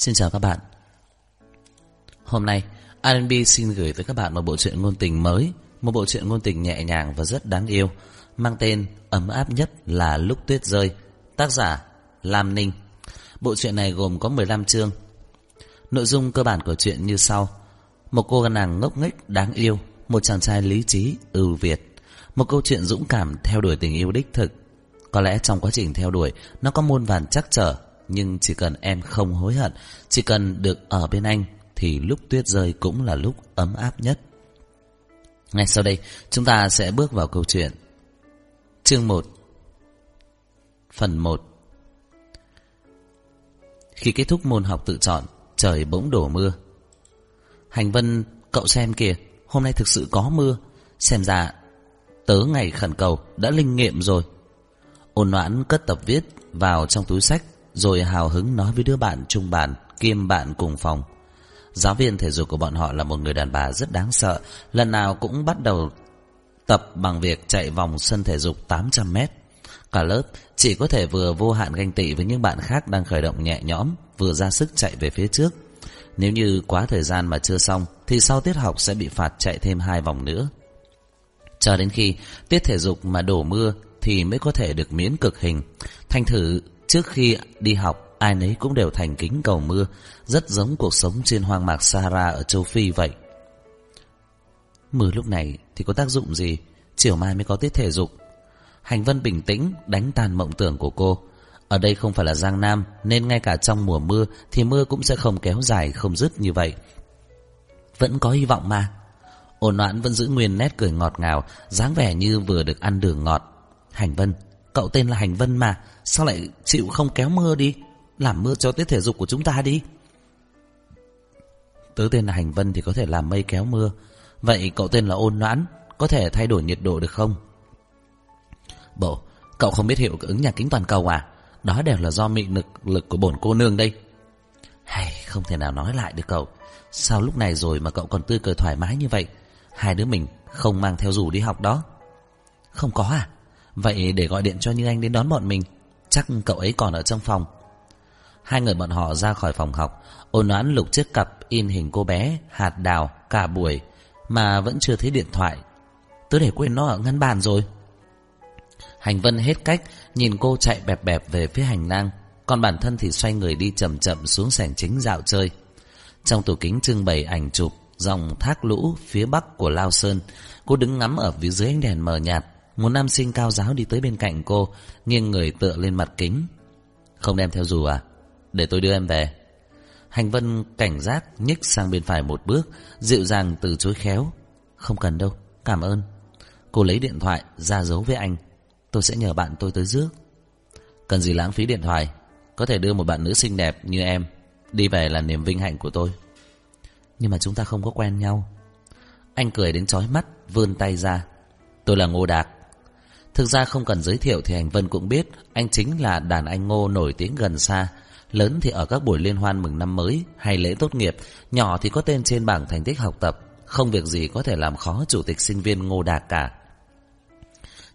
Xin chào các bạn. Hôm nay RNB xin gửi tới các bạn một bộ truyện ngôn tình mới Một bộ truyện ngôn tình nhẹ nhàng và rất đáng yêu Mang tên ấm áp nhất là Lúc Tuyết Rơi Tác giả Lam Ninh. Bộ truyện này gồm có 15 chương. Nội dung cơ bản của truyện như sau. Một cô nàng ngốc nghếch đáng yêu Một chàng trai lý trí, ưu việt. Một câu chuyện dũng cảm theo đuổi tình yêu đích thực. Có lẽ trong quá trình theo đuổi Nó có muôn vàn chắc trở nhưng chỉ cần em không hối hận, chỉ cần được ở bên anh thì lúc tuyết rơi cũng là lúc ấm áp nhất. Ngay sau đây, chúng ta sẽ bước vào câu chuyện. Chương 1 Phần 1 Khi kết thúc môn học tự chọn, trời bỗng đổ mưa. Hành Vân, cậu xem kìa, hôm nay thực sự có mưa. Xem ra, tớ ngày khẩn cầu đã linh nghiệm rồi. Ôn noãn cất tập viết vào trong túi sách rồi hào hứng nói với đứa bạn chung bàn kiêm bạn cùng phòng. Giáo viên thể dục của bọn họ là một người đàn bà rất đáng sợ, lần nào cũng bắt đầu tập bằng việc chạy vòng sân thể dục 800 mét. Cả lớp chỉ có thể vừa vô hạn ganh tị với những bạn khác đang khởi động nhẹ nhõm, vừa ra sức chạy về phía trước. Nếu như quá thời gian mà chưa xong, thì sau tiết học sẽ bị phạt chạy thêm hai vòng nữa. Cho đến khi tiết thể dục mà đổ mưa thì mới có thể được miễn cực hình. Thành thử Trước khi đi học, ai nấy cũng đều thành kính cầu mưa, rất giống cuộc sống trên hoang mạc Sahara ở châu Phi vậy. Mưa lúc này thì có tác dụng gì? Chiều mai mới có tiết thể dục. Hành Vân bình tĩnh đánh tan mộng tưởng của cô. Ở đây không phải là Giang Nam, nên ngay cả trong mùa mưa thì mưa cũng sẽ không kéo dài không dứt như vậy. Vẫn có hy vọng mà. Ôn noãn vẫn giữ nguyên nét cười ngọt ngào, dáng vẻ như vừa được ăn đường ngọt. Hành Vân, cậu tên là Hành Vân mà, Sao lại chịu không kéo mưa đi? Làm mưa cho tiết thể dục của chúng ta đi. Tớ tên là Hành Vân thì có thể làm mây kéo mưa. Vậy cậu tên là Ôn Noãn Có thể thay đổi nhiệt độ được không? Bộ Cậu không biết hiệu ứng nhà kính toàn cầu à? Đó đều là do mị lực lực của bổn cô nương đây. Hay không thể nào nói lại được cậu. Sao lúc này rồi mà cậu còn tươi cười thoải mái như vậy? Hai đứa mình không mang theo dù đi học đó. Không có à? Vậy để gọi điện cho Như Anh đến đón bọn mình, Chắc cậu ấy còn ở trong phòng. Hai người bọn họ ra khỏi phòng học, Ôn oán lục chiếc cặp in hình cô bé, Hạt đào, cả buổi, Mà vẫn chưa thấy điện thoại. Tớ để quên nó ở ngăn bàn rồi. Hành Vân hết cách, Nhìn cô chạy bẹp bẹp về phía hành lang, Còn bản thân thì xoay người đi chậm chậm Xuống sảnh chính dạo chơi. Trong tủ kính trưng bày ảnh chụp, Dòng thác lũ phía bắc của Lao Sơn, Cô đứng ngắm ở phía dưới ánh đèn mờ nhạt một nam sinh cao giáo đi tới bên cạnh cô Nghiêng người tựa lên mặt kính. Không đem theo dù à? Để tôi đưa em về. Hành Vân cảnh giác nhích sang bên phải một bước Dịu dàng từ chối khéo. Không cần đâu, cảm ơn. Cô lấy điện thoại ra dấu với anh. Tôi sẽ nhờ bạn tôi tới rước. Cần gì lãng phí điện thoại? Có thể đưa một bạn nữ xinh đẹp như em Đi về là niềm vinh hạnh của tôi. Nhưng mà chúng ta không có quen nhau. Anh cười đến chói mắt Vươn tay ra. Tôi là Ngô Đạc Thực ra không cần giới thiệu thì Hành Vân cũng biết anh chính là đàn anh Ngô nổi tiếng gần xa. Lớn thì ở các buổi liên hoan mừng năm mới hay lễ tốt nghiệp, nhỏ thì có tên trên bảng thành tích học tập, không việc gì có thể làm khó chủ tịch sinh viên Ngô Đạt cả.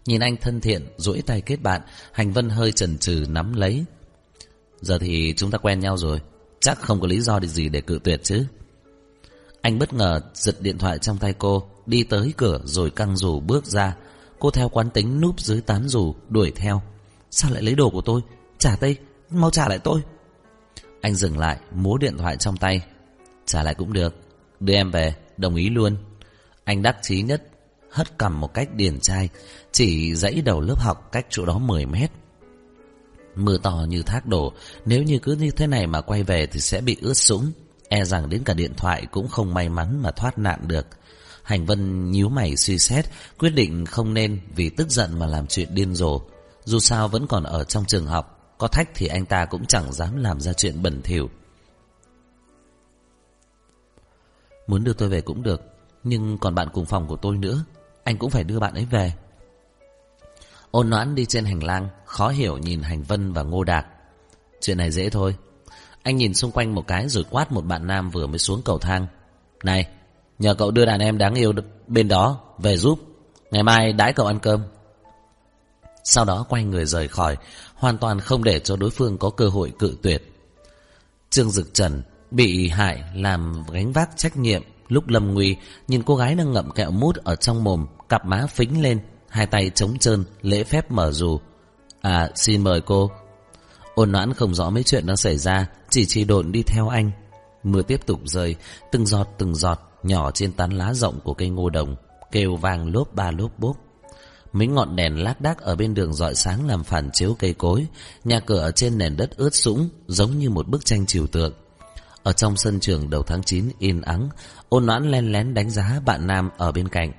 Nhìn anh thân thiện, duỗi tay kết bạn, Hành Vân hơi chần chừ nắm lấy. Giờ thì chúng ta quen nhau rồi, chắc không có lý do gì để cự tuyệt chứ. Anh bất ngờ giật điện thoại trong tay cô, đi tới cửa rồi căng rủ bước ra, Cô theo quán tính núp dưới tán rủ, Đuổi theo. Sao lại lấy đồ của tôi? Trả tay, Mau trả lại tôi. Anh dừng lại, Múa điện thoại trong tay. Trả lại cũng được, Đưa em về, Đồng ý luôn. Anh đắc chí nhất, Hất cầm một cách điển trai, Chỉ dãy đầu lớp học cách chỗ đó 10 mét. Mưa to như thác đổ, Nếu như cứ như thế này mà quay về Thì sẽ bị ướt sũng. E rằng đến cả điện thoại cũng không may mắn mà thoát nạn được. Hành Vân nhíu mày suy xét, quyết định không nên vì tức giận mà làm chuyện điên rồ. Dù sao vẫn còn ở trong trường học, có thách thì anh ta cũng chẳng dám làm ra chuyện bẩn thỉu. Muốn đưa tôi về cũng được, nhưng còn bạn cùng phòng của tôi nữa, anh cũng phải đưa bạn ấy về. Ôn noãn đi trên hành lang, khó hiểu nhìn Hành Vân và Ngô Đạt. Chuyện này dễ thôi. Anh nhìn xung quanh một cái rồi quát một bạn nam vừa mới xuống cầu thang. Này, Nhờ cậu đưa đàn em đáng yêu bên đó về giúp Ngày mai đãi cậu ăn cơm Sau đó quay người rời khỏi Hoàn toàn không để cho đối phương có cơ hội cự tuyệt Trương Dực Trần bị hại làm gánh vác trách nhiệm lúc lâm nguy, nhìn cô gái đang ngậm kẹo mút ở trong mồm, cặp má phính lên, hai tay trống trơn, lễ phép mở dù. À, xin mời cô. Ôn noãn không rõ mấy chuyện đang xảy ra, chỉ chỉ độn đi theo anh. Mưa tiếp tục rơi, từng giọt từng giọt, nhỏ trên tán lá rộng của cây ngô đồng, kêu vang lốp ba lốp bốp. Mấy ngọn đèn lác đác ở bên đường dọi sáng làm phản chiếu cây cối, nhà cửa trên nền đất ướt sũng, giống như một bức tranh trừu tượng. Ở trong sân trường đầu tháng 9 yên ắng, ôn noãn len lén đánh giá bạn nam ở bên cạnh.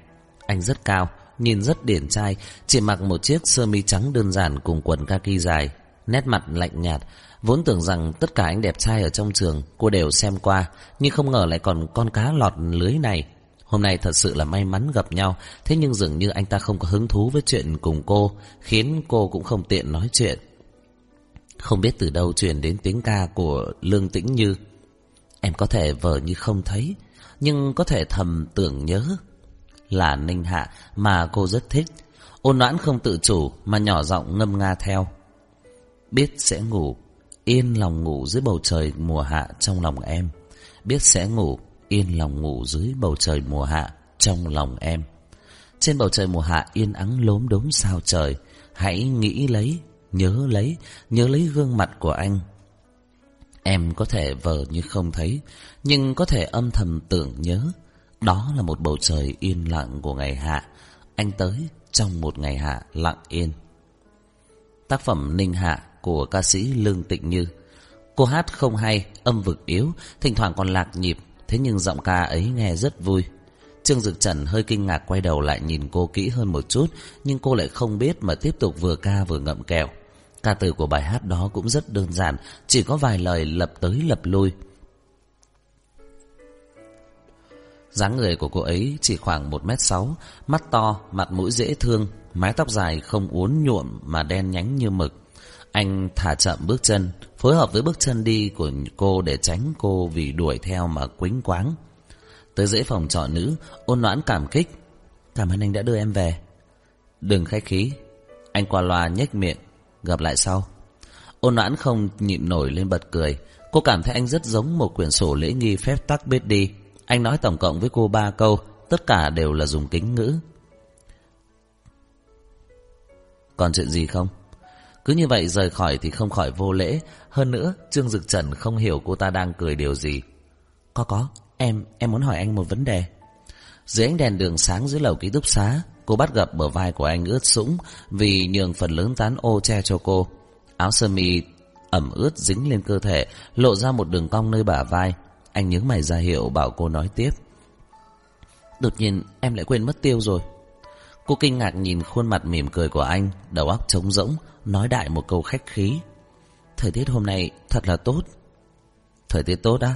Anh rất cao, nhìn rất điển trai, chỉ mặc một chiếc sơ mi trắng đơn giản cùng quần kaki dài, nét mặt lạnh nhạt. Vốn tưởng rằng tất cả anh đẹp trai ở trong trường cô đều xem qua, nhưng không ngờ lại còn con cá lọt lưới này. Hôm nay thật sự là may mắn gặp nhau, thế nhưng dường như anh ta không có hứng thú với chuyện cùng cô, khiến cô cũng không tiện nói chuyện. Không biết từ đâu truyền đến tiếng ca của Lương Tĩnh Như. Em có thể vờ như không thấy, nhưng có thể thầm tưởng nhớ. Là Ninh Hạ mà cô rất thích. Ôn noãn không tự chủ mà nhỏ giọng ngâm nga theo. Biết sẽ ngủ, yên lòng ngủ dưới bầu trời mùa hạ trong lòng em. Biết sẽ ngủ, yên lòng ngủ dưới bầu trời mùa hạ trong lòng em. Trên bầu trời mùa hạ yên ắng lốm đốm sao trời, hãy nghĩ lấy, nhớ lấy, nhớ lấy gương mặt của anh. Em có thể vờ như không thấy, nhưng có thể âm thầm tưởng nhớ. Đó là một bầu trời yên lặng của ngày hạ, anh tới trong một ngày hạ lặng yên. Tác phẩm Ninh Hạ của ca sĩ Lương Tịnh Như. Cô hát không hay, âm vực yếu, thỉnh thoảng còn lạc nhịp, thế nhưng giọng ca ấy nghe rất vui. Trương Dực Trần hơi kinh ngạc quay đầu lại nhìn cô kỹ hơn một chút, nhưng cô lại không biết mà tiếp tục vừa ca vừa ngậm kẹo. Ca từ của bài hát đó cũng rất đơn giản, chỉ có vài lời lập tới lập lui. dáng người của cô ấy chỉ khoảng 1m6, mắt to, mặt mũi dễ thương, mái tóc dài không uốn nhuộm mà đen nhánh như mực. Anh thả chậm bước chân, phối hợp với bước chân đi của cô để tránh cô vì đuổi theo mà quính quáng. Tới dãy phòng trọ nữ, ôn noãn cảm kích. Cảm ơn anh đã đưa em về. Đừng khách khí. Anh qua loa nhếch miệng. Gặp lại sau. Ôn noãn không nhịn nổi lên bật cười. Cô cảm thấy anh rất giống một quyển sổ lễ nghi phép tắc biết đi. Anh nói tổng cộng với cô ba câu, tất cả đều là dùng kính ngữ. Còn chuyện gì không? Cứ như vậy rời khỏi thì không khỏi vô lễ. Hơn nữa, Trương Dực Trần không hiểu cô ta đang cười điều gì. Có có, em, em muốn hỏi anh một vấn đề. Dưới ánh đèn đường sáng dưới lầu ký túc xá, cô bắt gặp bờ vai của anh ướt sũng vì nhường phần lớn tán ô che cho cô. Áo sơ mi ẩm ướt dính lên cơ thể, lộ ra một đường cong nơi bả vai. Anh nhớ mày ra hiệu bảo cô nói tiếp. Đột nhiên em lại quên mất tiêu rồi. Cô kinh ngạc nhìn khuôn mặt mỉm cười của anh, đầu óc trống rỗng, nói đại một câu khách khí. Thời tiết hôm nay thật là tốt. Thời tiết tốt á?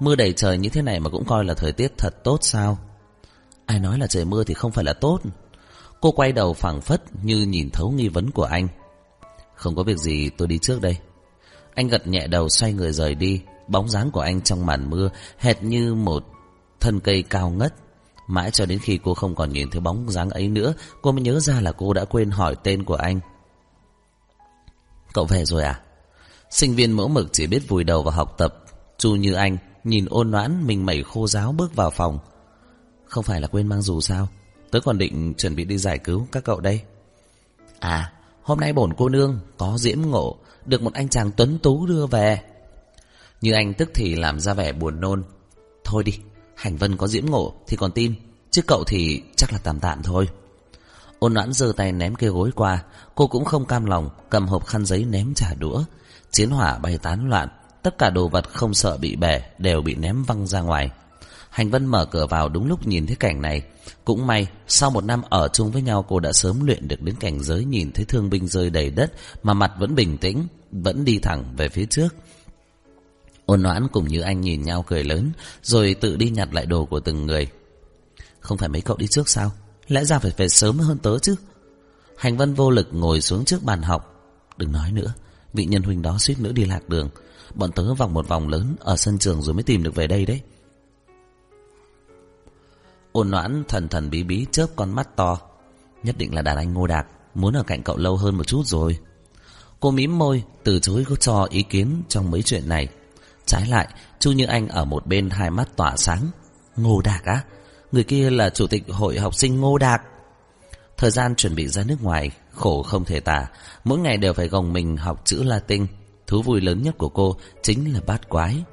Mưa đầy trời như thế này mà cũng coi là thời tiết thật tốt sao? Ai nói là trời mưa thì không phải là tốt. Cô quay đầu phẳng phất như nhìn thấu nghi vấn của anh. Không có việc gì tôi đi trước đây. Anh gật nhẹ đầu xoay người rời đi. Bóng dáng của anh trong màn mưa hệt như một thân cây cao ngất. Mãi cho đến khi cô không còn nhìn thấy bóng dáng ấy nữa, cô mới nhớ ra là cô đã quên hỏi tên của anh. Cậu về rồi à? Sinh viên mẫu mực chỉ biết vùi đầu vào học tập. Chu như anh, nhìn ôn noãn mình mẩy khô giáo bước vào phòng. Không phải là quên mang dù sao? Tớ còn định chuẩn bị đi giải cứu các cậu đây. À, hôm nay bổn cô nương có diễm ngộ, được một anh chàng tuấn tú đưa về. Như anh tức thì làm ra vẻ buồn nôn. Thôi đi, Hành Vân có diễm ngộ thì còn tin, chứ cậu thì chắc là tạm tạm thôi. Ôn noãn giơ tay ném cây gối qua, cô cũng không cam lòng, cầm hộp khăn giấy ném trả đũa. Chiến hỏa bay tán loạn, tất cả đồ vật không sợ bị bể đều bị ném văng ra ngoài. Hành Vân mở cửa vào đúng lúc nhìn thấy cảnh này. Cũng may, sau một năm ở chung với nhau cô đã sớm luyện được đến cảnh giới nhìn thấy thương binh rơi đầy đất mà mặt vẫn bình tĩnh, vẫn đi thẳng về phía trước. Ôn noãn cùng như anh nhìn nhau cười lớn, rồi tự đi nhặt lại đồ của từng người. Không phải mấy cậu đi trước sao? Lẽ ra phải về sớm hơn tớ chứ. Hành Vân vô lực ngồi xuống trước bàn học. Đừng nói nữa, vị nhân huynh đó suýt nữa đi lạc đường. Bọn tớ vòng một vòng lớn ở sân trường rồi mới tìm được về đây đấy. Ôn noãn thần thần bí bí chớp con mắt to. Nhất định là đàn anh ngô đạc, muốn ở cạnh cậu lâu hơn một chút rồi. Cô mím môi, từ chối cho ý kiến trong mấy chuyện này. Trái lại, Chu Như Anh ở một bên hai mắt tỏa sáng. Ngô Đạc á? Người kia là chủ tịch hội học sinh Ngô Đạc. Thời gian chuẩn bị ra nước ngoài, khổ không thể tả. Mỗi ngày đều phải gồng mình học chữ Latin. Thú vui lớn nhất của cô chính là bát quái.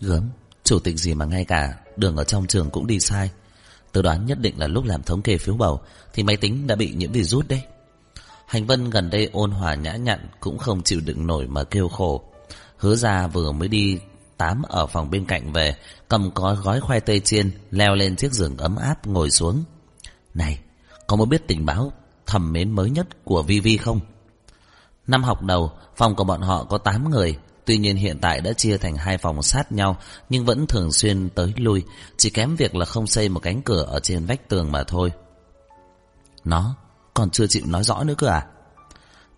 Gớm, chủ tịch gì mà ngay cả đường ở trong trường cũng đi sai. Tôi đoán nhất định là lúc làm thống kê phiếu bầu thì máy tính đã bị nhiễm virus đấy. Hành Vân gần đây ôn hòa nhã nhặn cũng không chịu đựng nổi mà kêu khổ. Hứa ra vừa mới đi tám ở phòng bên cạnh về, cầm có gói khoai tây chiên, leo lên chiếc giường ấm áp ngồi xuống. Này, có muốn biết tình báo thầm mến mới nhất của Vivi không? Năm học đầu, phòng của bọn họ có 8 người, tuy nhiên hiện tại đã chia thành hai phòng sát nhau, nhưng vẫn thường xuyên tới lui, chỉ kém việc là không xây một cánh cửa ở trên vách tường mà thôi. Nó còn chưa chịu nói rõ nữa cơ à?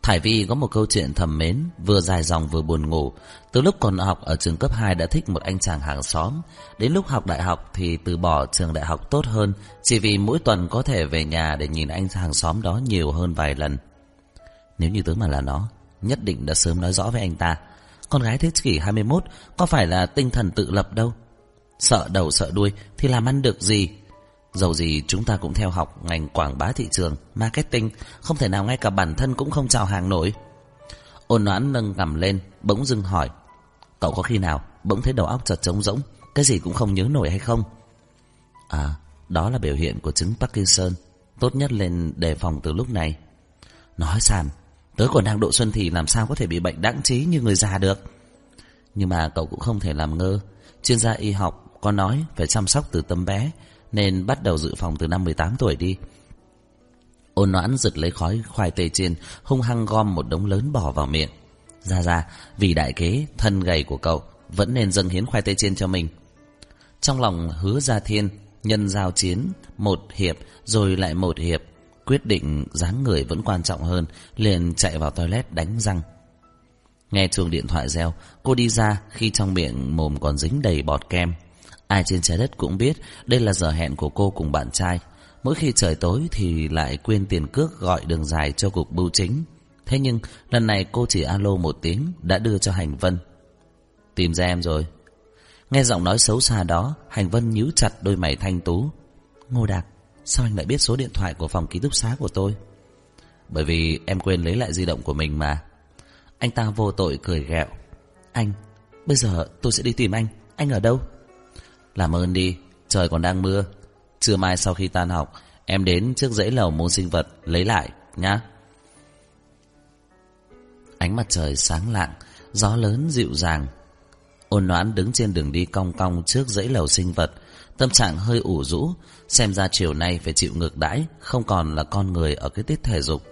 Thải Vi có một câu chuyện thầm mến, vừa dài dòng vừa buồn ngủ. Từ lúc còn học ở trường cấp 2 đã thích một anh chàng hàng xóm. Đến lúc học đại học thì từ bỏ trường đại học tốt hơn, chỉ vì mỗi tuần có thể về nhà để nhìn anh hàng xóm đó nhiều hơn vài lần. Nếu như tớ mà là nó, nhất định đã sớm nói rõ với anh ta. Con gái thế kỷ 21 có phải là tinh thần tự lập đâu. Sợ đầu sợ đuôi thì làm ăn được gì. Dầu gì chúng ta cũng theo học ngành quảng bá thị trường, marketing, không thể nào ngay cả bản thân cũng không chào hàng nổi. Ôn noãn nâng cầm lên, bỗng dưng hỏi. Cậu có khi nào bỗng thấy đầu óc chợt trống rỗng, cái gì cũng không nhớ nổi hay không? À, đó là biểu hiện của chứng Parkinson. Tốt nhất lên đề phòng từ lúc này. Nói sàn tớ còn đang độ xuân thì làm sao có thể bị bệnh đãng trí như người già được. Nhưng mà cậu cũng không thể làm ngơ. Chuyên gia y học có nói phải chăm sóc từ tâm bé, nên bắt đầu dự phòng từ năm 18 tuổi đi. Ôn noãn giật lấy khói khoai tây chiên, hung hăng gom một đống lớn bỏ vào miệng. Ra ra, vì đại kế, thân gầy của cậu, vẫn nên dâng hiến khoai tây chiên cho mình. Trong lòng hứa ra thiên, nhân giao chiến, một hiệp, rồi lại một hiệp. Quyết định dáng người vẫn quan trọng hơn, liền chạy vào toilet đánh răng. Nghe chuông điện thoại reo, cô đi ra khi trong miệng mồm còn dính đầy bọt kem. Ai trên trái đất cũng biết đây là giờ hẹn của cô cùng bạn trai. Mỗi khi trời tối thì lại quên tiền cước gọi đường dài cho cục bưu chính. Thế nhưng lần này cô chỉ alo một tiếng đã đưa cho Hành Vân. Tìm ra em rồi. Nghe giọng nói xấu xa đó, Hành Vân nhíu chặt đôi mày thanh tú. Ngô Đạc, sao anh lại biết số điện thoại của phòng ký túc xá của tôi? Bởi vì em quên lấy lại di động của mình mà. Anh ta vô tội cười ghẹo. Anh, bây giờ tôi sẽ đi tìm anh. Anh ở đâu? Làm ơn đi, trời còn đang mưa. Trưa mai sau khi tan học, em đến trước dãy lầu môn sinh vật lấy lại, nhá. Ánh mặt trời sáng lạng, gió lớn dịu dàng. Ôn noãn đứng trên đường đi cong cong trước dãy lầu sinh vật, tâm trạng hơi ủ rũ, xem ra chiều nay phải chịu ngược đãi, không còn là con người ở cái tiết thể dục.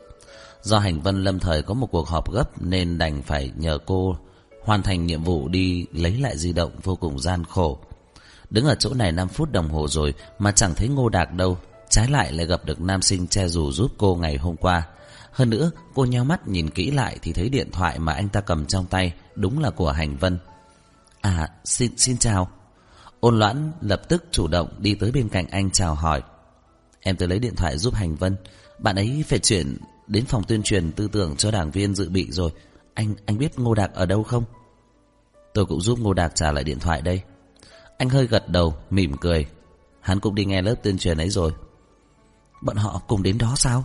Do hành vân lâm thời có một cuộc họp gấp nên đành phải nhờ cô hoàn thành nhiệm vụ đi lấy lại di động vô cùng gian khổ. Đứng ở chỗ này 5 phút đồng hồ rồi mà chẳng thấy ngô đạc đâu. Trái lại lại gặp được nam sinh che dù giúp cô ngày hôm qua. Hơn nữa, cô nheo mắt nhìn kỹ lại thì thấy điện thoại mà anh ta cầm trong tay đúng là của Hành Vân. À, xin, xin chào. Ôn loãn lập tức chủ động đi tới bên cạnh anh chào hỏi. Em tới lấy điện thoại giúp Hành Vân. Bạn ấy phải chuyển đến phòng tuyên truyền tư tưởng cho đảng viên dự bị rồi. Anh anh biết Ngô Đạc ở đâu không? Tôi cũng giúp Ngô Đạc trả lại điện thoại đây. Anh hơi gật đầu, mỉm cười. Hắn cũng đi nghe lớp tuyên truyền ấy rồi. Bọn họ cùng đến đó sao?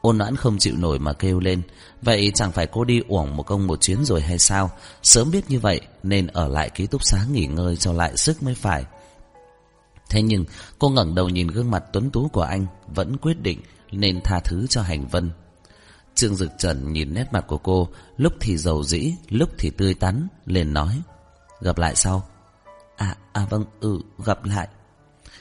Ôn noãn không chịu nổi mà kêu lên. Vậy chẳng phải cô đi uổng một công một chuyến rồi hay sao? Sớm biết như vậy nên ở lại ký túc xá nghỉ ngơi cho lại sức mới phải. Thế nhưng cô ngẩng đầu nhìn gương mặt tuấn tú của anh vẫn quyết định nên tha thứ cho hành vân. Trương Dực Trần nhìn nét mặt của cô lúc thì giàu dĩ, lúc thì tươi tắn, liền nói. Gặp lại sau. À, à vâng, ừ, gặp lại.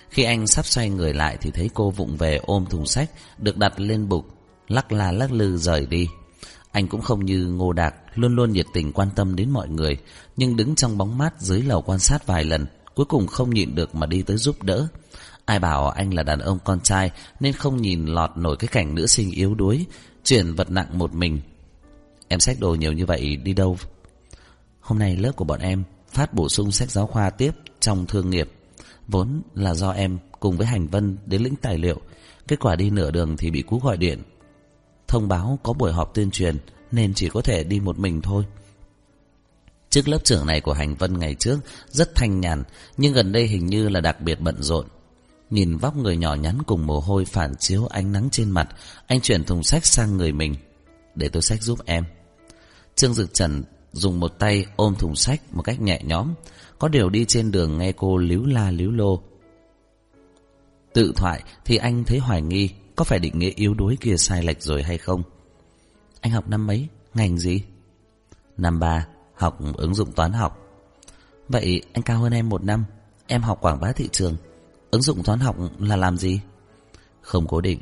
Khi anh sắp xoay người lại thì thấy cô vụng về ôm thùng sách được đặt lên bục, lắc là lắc lư rời đi. Anh cũng không như Ngô Đạc, luôn luôn nhiệt tình quan tâm đến mọi người, nhưng đứng trong bóng mát dưới lầu quan sát vài lần, cuối cùng không nhịn được mà đi tới giúp đỡ. Ai bảo anh là đàn ông con trai nên không nhìn lọt nổi cái cảnh nữ sinh yếu đuối, chuyển vật nặng một mình. Em xách đồ nhiều như vậy đi đâu? Hôm nay lớp của bọn em phát bổ sung sách giáo khoa tiếp trong thương nghiệp. Vốn là do em cùng với Hành Vân đến lĩnh tài liệu, kết quả đi nửa đường thì bị cú gọi điện. Thông báo có buổi họp tuyên truyền nên chỉ có thể đi một mình thôi. Trước lớp trưởng này của Hành Vân ngày trước rất thanh nhàn, nhưng gần đây hình như là đặc biệt bận rộn. Nhìn vóc người nhỏ nhắn cùng mồ hôi phản chiếu ánh nắng trên mặt, anh chuyển thùng sách sang người mình. Để tôi sách giúp em. Trương Dực Trần dùng một tay ôm thùng sách một cách nhẹ nhõm. Có điều đi trên đường nghe cô líu la líu lô. Tự thoại thì anh thấy hoài nghi có phải định nghĩa yếu đuối kia sai lệch rồi hay không. Anh học năm mấy? Ngành gì? Năm ba, học ứng dụng toán học. Vậy anh cao hơn em một năm, em học quảng bá thị trường. Ứng dụng toán học là làm gì? Không cố định.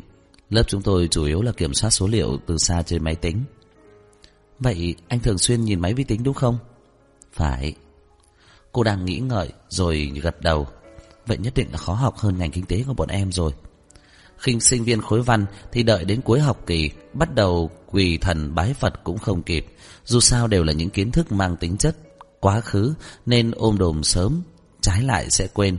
Lớp chúng tôi chủ yếu là kiểm soát số liệu từ xa trên máy tính. Vậy anh thường xuyên nhìn máy vi tính đúng không? Phải. Cô đang nghĩ ngợi rồi gật đầu. Vậy nhất định là khó học hơn ngành kinh tế của bọn em rồi. khinh sinh viên khối văn thì đợi đến cuối học kỳ bắt đầu quỳ thần bái Phật cũng không kịp. Dù sao đều là những kiến thức mang tính chất quá khứ nên ôm đồm sớm, trái lại sẽ quên.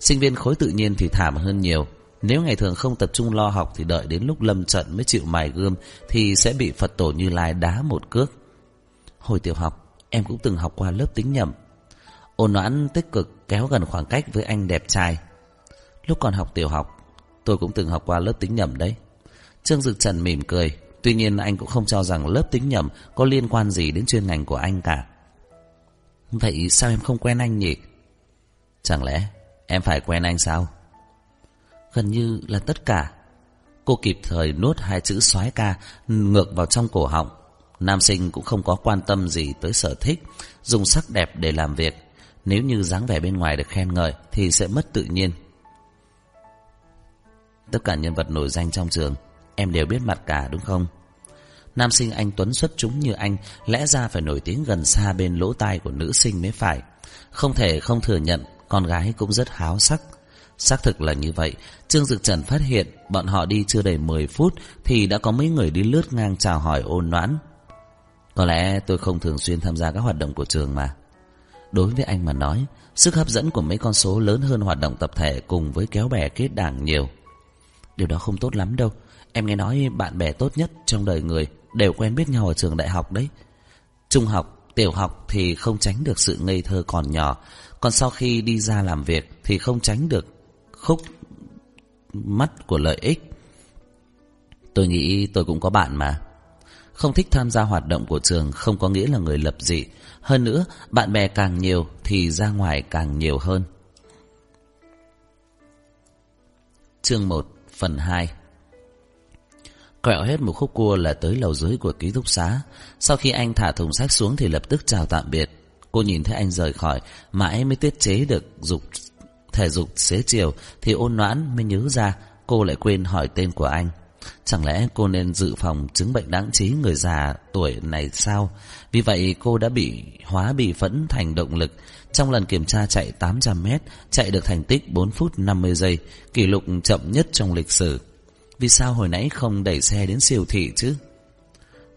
Sinh viên khối tự nhiên thì thảm hơn nhiều. Nếu ngày thường không tập trung lo học thì đợi đến lúc lâm trận mới chịu mài gươm thì sẽ bị Phật tổ Như Lai đá một cước. Hồi tiểu học, em cũng từng học qua lớp tính nhầm. Ôn noãn tích cực kéo gần khoảng cách với anh đẹp trai. Lúc còn học tiểu học, tôi cũng từng học qua lớp tính nhầm đấy. Trương Dực Trần mỉm cười, tuy nhiên anh cũng không cho rằng lớp tính nhầm có liên quan gì đến chuyên ngành của anh cả. Vậy sao em không quen anh nhỉ? Chẳng lẽ em phải quen anh sao? Gần như là tất cả. Cô kịp thời nuốt hai chữ soái ca ngược vào trong cổ họng. Nam sinh cũng không có quan tâm gì tới sở thích, dùng sắc đẹp để làm việc. Nếu như dáng vẻ bên ngoài được khen ngợi thì sẽ mất tự nhiên. Tất cả nhân vật nổi danh trong trường, em đều biết mặt cả đúng không? Nam sinh anh Tuấn xuất chúng như anh lẽ ra phải nổi tiếng gần xa bên lỗ tai của nữ sinh mới phải. Không thể không thừa nhận con gái cũng rất háo sắc. Xác thực là như vậy, Trương Dực Trần phát hiện bọn họ đi chưa đầy 10 phút thì đã có mấy người đi lướt ngang chào hỏi ôn noãn. Có lẽ tôi không thường xuyên tham gia các hoạt động của trường mà. Đối với anh mà nói, sức hấp dẫn của mấy con số lớn hơn hoạt động tập thể cùng với kéo bè kết đảng nhiều. Điều đó không tốt lắm đâu. Em nghe nói bạn bè tốt nhất trong đời người đều quen biết nhau ở trường đại học đấy. Trung học, tiểu học thì không tránh được sự ngây thơ còn nhỏ, còn sau khi đi ra làm việc thì không tránh được khúc mắt của lợi ích. Tôi nghĩ tôi cũng có bạn mà. Không thích tham gia hoạt động của trường không có nghĩa là người lập dị. Hơn nữa, bạn bè càng nhiều thì ra ngoài càng nhiều hơn. Chương 1, phần 2 Quẹo hết một khúc cua là tới lầu dưới của ký túc xá. Sau khi anh thả thùng sách xuống thì lập tức chào tạm biệt. Cô nhìn thấy anh rời khỏi, mãi mới tiết chế được dục thể dục xế chiều thì ôn noãn mới nhớ ra cô lại quên hỏi tên của anh. Chẳng lẽ cô nên dự phòng chứng bệnh đáng trí người già tuổi này sao? Vì vậy cô đã bị hóa bị phẫn thành động lực. Trong lần kiểm tra chạy 800 mét, chạy được thành tích 4 phút 50 giây, kỷ lục chậm nhất trong lịch sử. Vì sao hồi nãy không đẩy xe đến siêu thị chứ?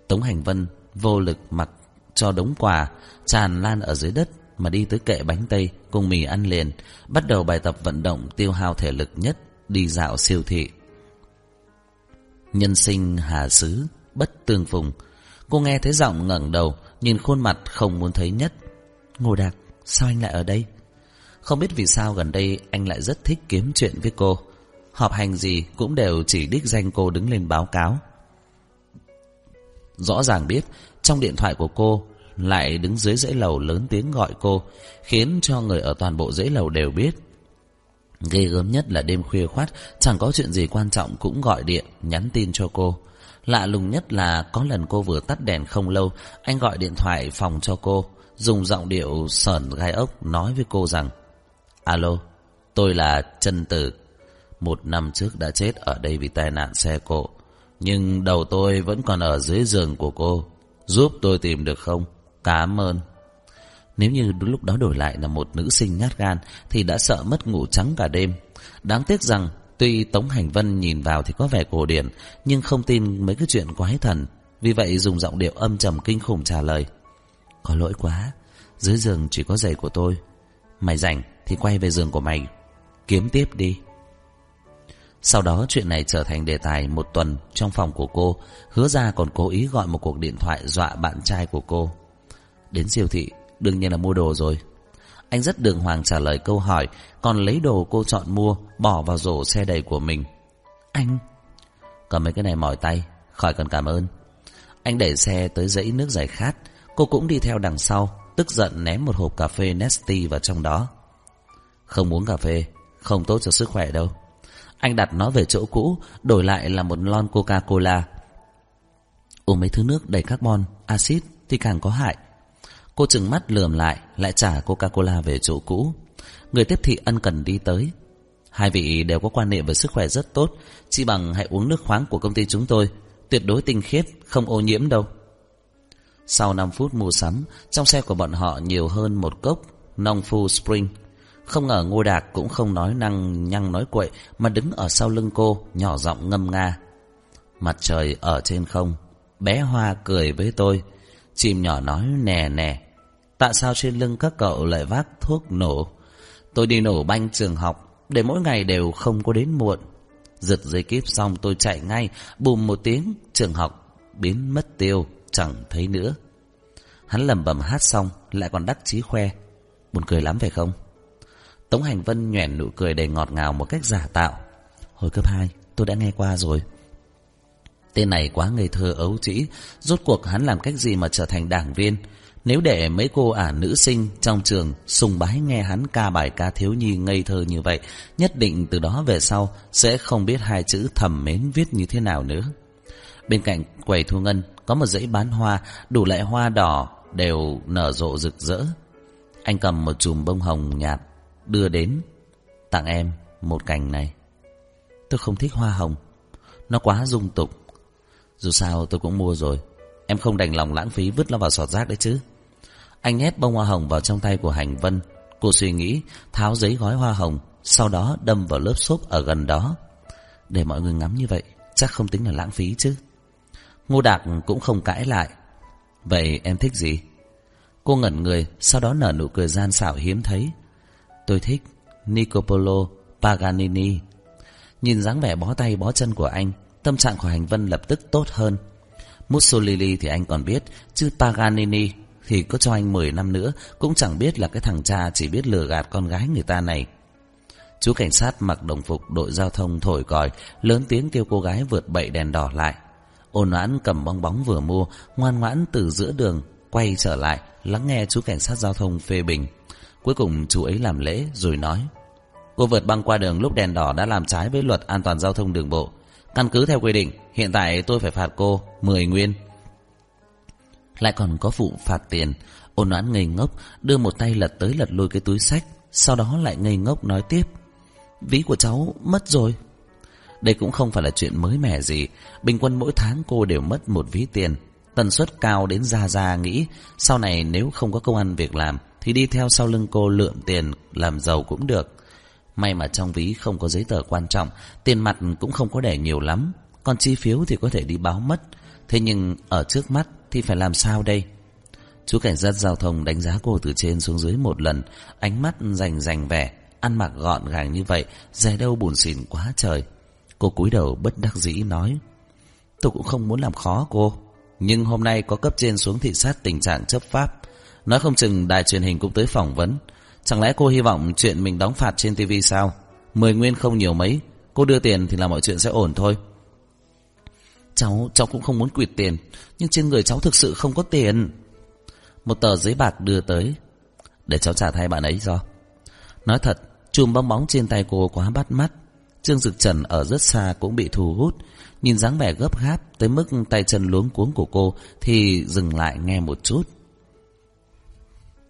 Tống Hành Vân vô lực mặc cho đống quà tràn lan ở dưới đất mà đi tới kệ bánh tây cùng mì ăn liền, bắt đầu bài tập vận động tiêu hao thể lực nhất, đi dạo siêu thị. Nhân sinh hà xứ, bất tương phùng. Cô nghe thấy giọng ngẩng đầu, nhìn khuôn mặt không muốn thấy nhất. Ngô Đạc, sao anh lại ở đây? Không biết vì sao gần đây anh lại rất thích kiếm chuyện với cô. Họp hành gì cũng đều chỉ đích danh cô đứng lên báo cáo. Rõ ràng biết, trong điện thoại của cô lại đứng dưới dãy lầu lớn tiếng gọi cô, khiến cho người ở toàn bộ dãy lầu đều biết. Ghê gớm nhất là đêm khuya khoát, chẳng có chuyện gì quan trọng cũng gọi điện, nhắn tin cho cô. Lạ lùng nhất là có lần cô vừa tắt đèn không lâu, anh gọi điện thoại phòng cho cô, dùng giọng điệu sờn gai ốc nói với cô rằng Alo, tôi là chân Tử. Một năm trước đã chết ở đây vì tai nạn xe cộ. Nhưng đầu tôi vẫn còn ở dưới giường của cô. Giúp tôi tìm được không? Cảm ơn. Nếu như đúng lúc đó đổi lại là một nữ sinh nhát gan thì đã sợ mất ngủ trắng cả đêm. Đáng tiếc rằng tuy Tống Hành Vân nhìn vào thì có vẻ cổ điển nhưng không tin mấy cái chuyện quái thần. Vì vậy dùng giọng điệu âm trầm kinh khủng trả lời. Có lỗi quá, dưới giường chỉ có giày của tôi. Mày rảnh thì quay về giường của mày, kiếm tiếp đi. Sau đó chuyện này trở thành đề tài một tuần trong phòng của cô, hứa ra còn cố ý gọi một cuộc điện thoại dọa bạn trai của cô. Đến siêu thị, Đương nhiên là mua đồ rồi. Anh rất đường hoàng trả lời câu hỏi Còn lấy đồ cô chọn mua Bỏ vào rổ xe đầy của mình. Anh! Cầm mấy cái này mỏi tay Khỏi cần cảm ơn. Anh đẩy xe tới dãy nước giải khát Cô cũng đi theo đằng sau Tức giận ném một hộp cà phê Nesty vào trong đó. Không uống cà phê Không tốt cho sức khỏe đâu. Anh đặt nó về chỗ cũ Đổi lại là một lon Coca-Cola. Uống mấy thứ nước đầy carbon, axit thì càng có hại. Cô chừng mắt lườm lại Lại trả Coca-Cola về chỗ cũ. Người tiếp thị ân cần đi tới. Hai vị đều có quan niệm về sức khỏe rất tốt, Chỉ bằng hãy uống nước khoáng của công ty chúng tôi. Tuyệt đối tinh khiết, Không ô nhiễm đâu. Sau 5 phút mua sắm, Trong xe của bọn họ nhiều hơn một cốc Nong Phu Spring. Không ngờ Ngô Đạc cũng không nói năng nhăng nói quậy, Mà đứng ở sau lưng cô, Nhỏ giọng ngâm nga. Mặt trời ở trên không, Bé Hoa cười với tôi. Chim nhỏ nói nè nè. Tại sao trên lưng các cậu lại vác thuốc nổ? Tôi đi nổ banh trường học, Để mỗi ngày đều không có đến muộn. Giật dây kíp xong tôi chạy ngay, Bùm một tiếng, Trường học biến mất tiêu, Chẳng thấy nữa. Hắn lầm bầm hát xong, Lại còn đắc chí khoe. Buồn cười lắm phải không? Tống Hành Vân nhoẻn nụ cười đầy ngọt ngào một cách giả tạo. Hồi cấp 2 tôi đã nghe qua rồi. Tên này quá ngây thơ ấu trĩ, Rốt cuộc hắn làm cách gì mà trở thành đảng viên? Nếu để mấy cô ả nữ sinh trong trường sùng bái nghe hắn ca bài ca thiếu nhi ngây thơ như vậy, Nhất định từ đó về sau Sẽ không biết hai chữ thầm mến viết như thế nào nữa. Bên cạnh quầy thu ngân, Có một dãy bán hoa, Đủ loại hoa đỏ đều nở rộ rực rỡ. Anh cầm một chùm bông hồng nhạt Đưa đến Tặng em một cành này. Tôi không thích hoa hồng, Nó quá dung tục. Dù sao tôi cũng mua rồi, Em không đành lòng lãng phí vứt nó vào sọt rác đấy chứ. Anh nhét bông hoa hồng vào trong tay của Hành Vân. Cô suy nghĩ, Tháo giấy gói hoa hồng, Sau đó đâm vào lớp xốp ở gần đó. Để mọi người ngắm như vậy, Chắc không tính là lãng phí chứ. Ngô Đạc cũng không cãi lại. Vậy em thích gì? Cô ngẩn người, Sau đó nở nụ cười gian xảo hiếm thấy. Tôi thích Nicopolo Paganini. Nhìn dáng vẻ bó tay bó chân của anh, Tâm trạng của Hành Vân lập tức tốt hơn. Mussolini thì anh còn biết, Chứ Paganini thì có cho anh 10 năm nữa, Cũng chẳng biết là cái thằng cha chỉ biết lừa gạt con gái người ta này. Chú cảnh sát mặc đồng phục đội giao thông thổi còi, Lớn tiếng kêu cô gái vượt bậy đèn đỏ lại. Ôn oán cầm bong bóng vừa mua, Ngoan ngoãn từ giữa đường Quay trở lại, Lắng nghe chú cảnh sát giao thông phê bình. Cuối cùng chú ấy làm lễ rồi nói, Cô vượt băng qua đường lúc đèn đỏ đã làm trái với luật an toàn giao thông đường bộ. Căn cứ theo quy định, Hiện tại tôi phải phạt cô 10 nguyên. Lại còn có vụ phạt tiền. Ôn oán ngây ngốc, Đưa một tay lật tới lật lui cái túi sách, Sau đó lại ngây ngốc nói tiếp. Ví của cháu mất rồi. Đây cũng không phải là chuyện mới mẻ gì. Bình quân mỗi tháng cô đều mất một ví tiền. Tần suất cao đến ra ra nghĩ, Sau này nếu không có công ăn việc làm, Thì đi theo sau lưng cô lượm tiền, Làm giàu cũng được. May mà trong ví không có giấy tờ quan trọng, Tiền mặt cũng không có để nhiều lắm. Còn chi phiếu thì có thể đi báo mất. Thế nhưng ở trước mắt thì phải làm sao đây? Chú cảnh sát giao thông đánh giá cô từ trên xuống dưới một lần, Ánh mắt rành rành vẻ, Ăn mặc gọn gàng như vậy rẻ đâu buồn xỉn quá trời. Cô cúi đầu bất đắc dĩ nói, Tôi cũng không muốn làm khó cô, Nhưng hôm nay có cấp trên xuống thị sát tình trạng chấp pháp. Nói không chừng đài truyền hình cũng tới phỏng vấn. Chẳng lẽ cô hy vọng chuyện mình đóng phạt trên TV sao? Mười nguyên không nhiều mấy, Cô đưa tiền thì là mọi chuyện sẽ ổn thôi. Cháu, cháu cũng không muốn quyệt tiền Nhưng trên người cháu thực sự không có tiền. Một tờ giấy bạc đưa tới. Để cháu trả thay bạn ấy do Nói thật Chùm bong bóng trên tay cô quá bắt mắt. Trương Dực Trần ở rất xa cũng bị thu hút. Nhìn dáng vẻ gấp gáp Tới mức tay chân luống cuống của cô Thì dừng lại nghe một chút.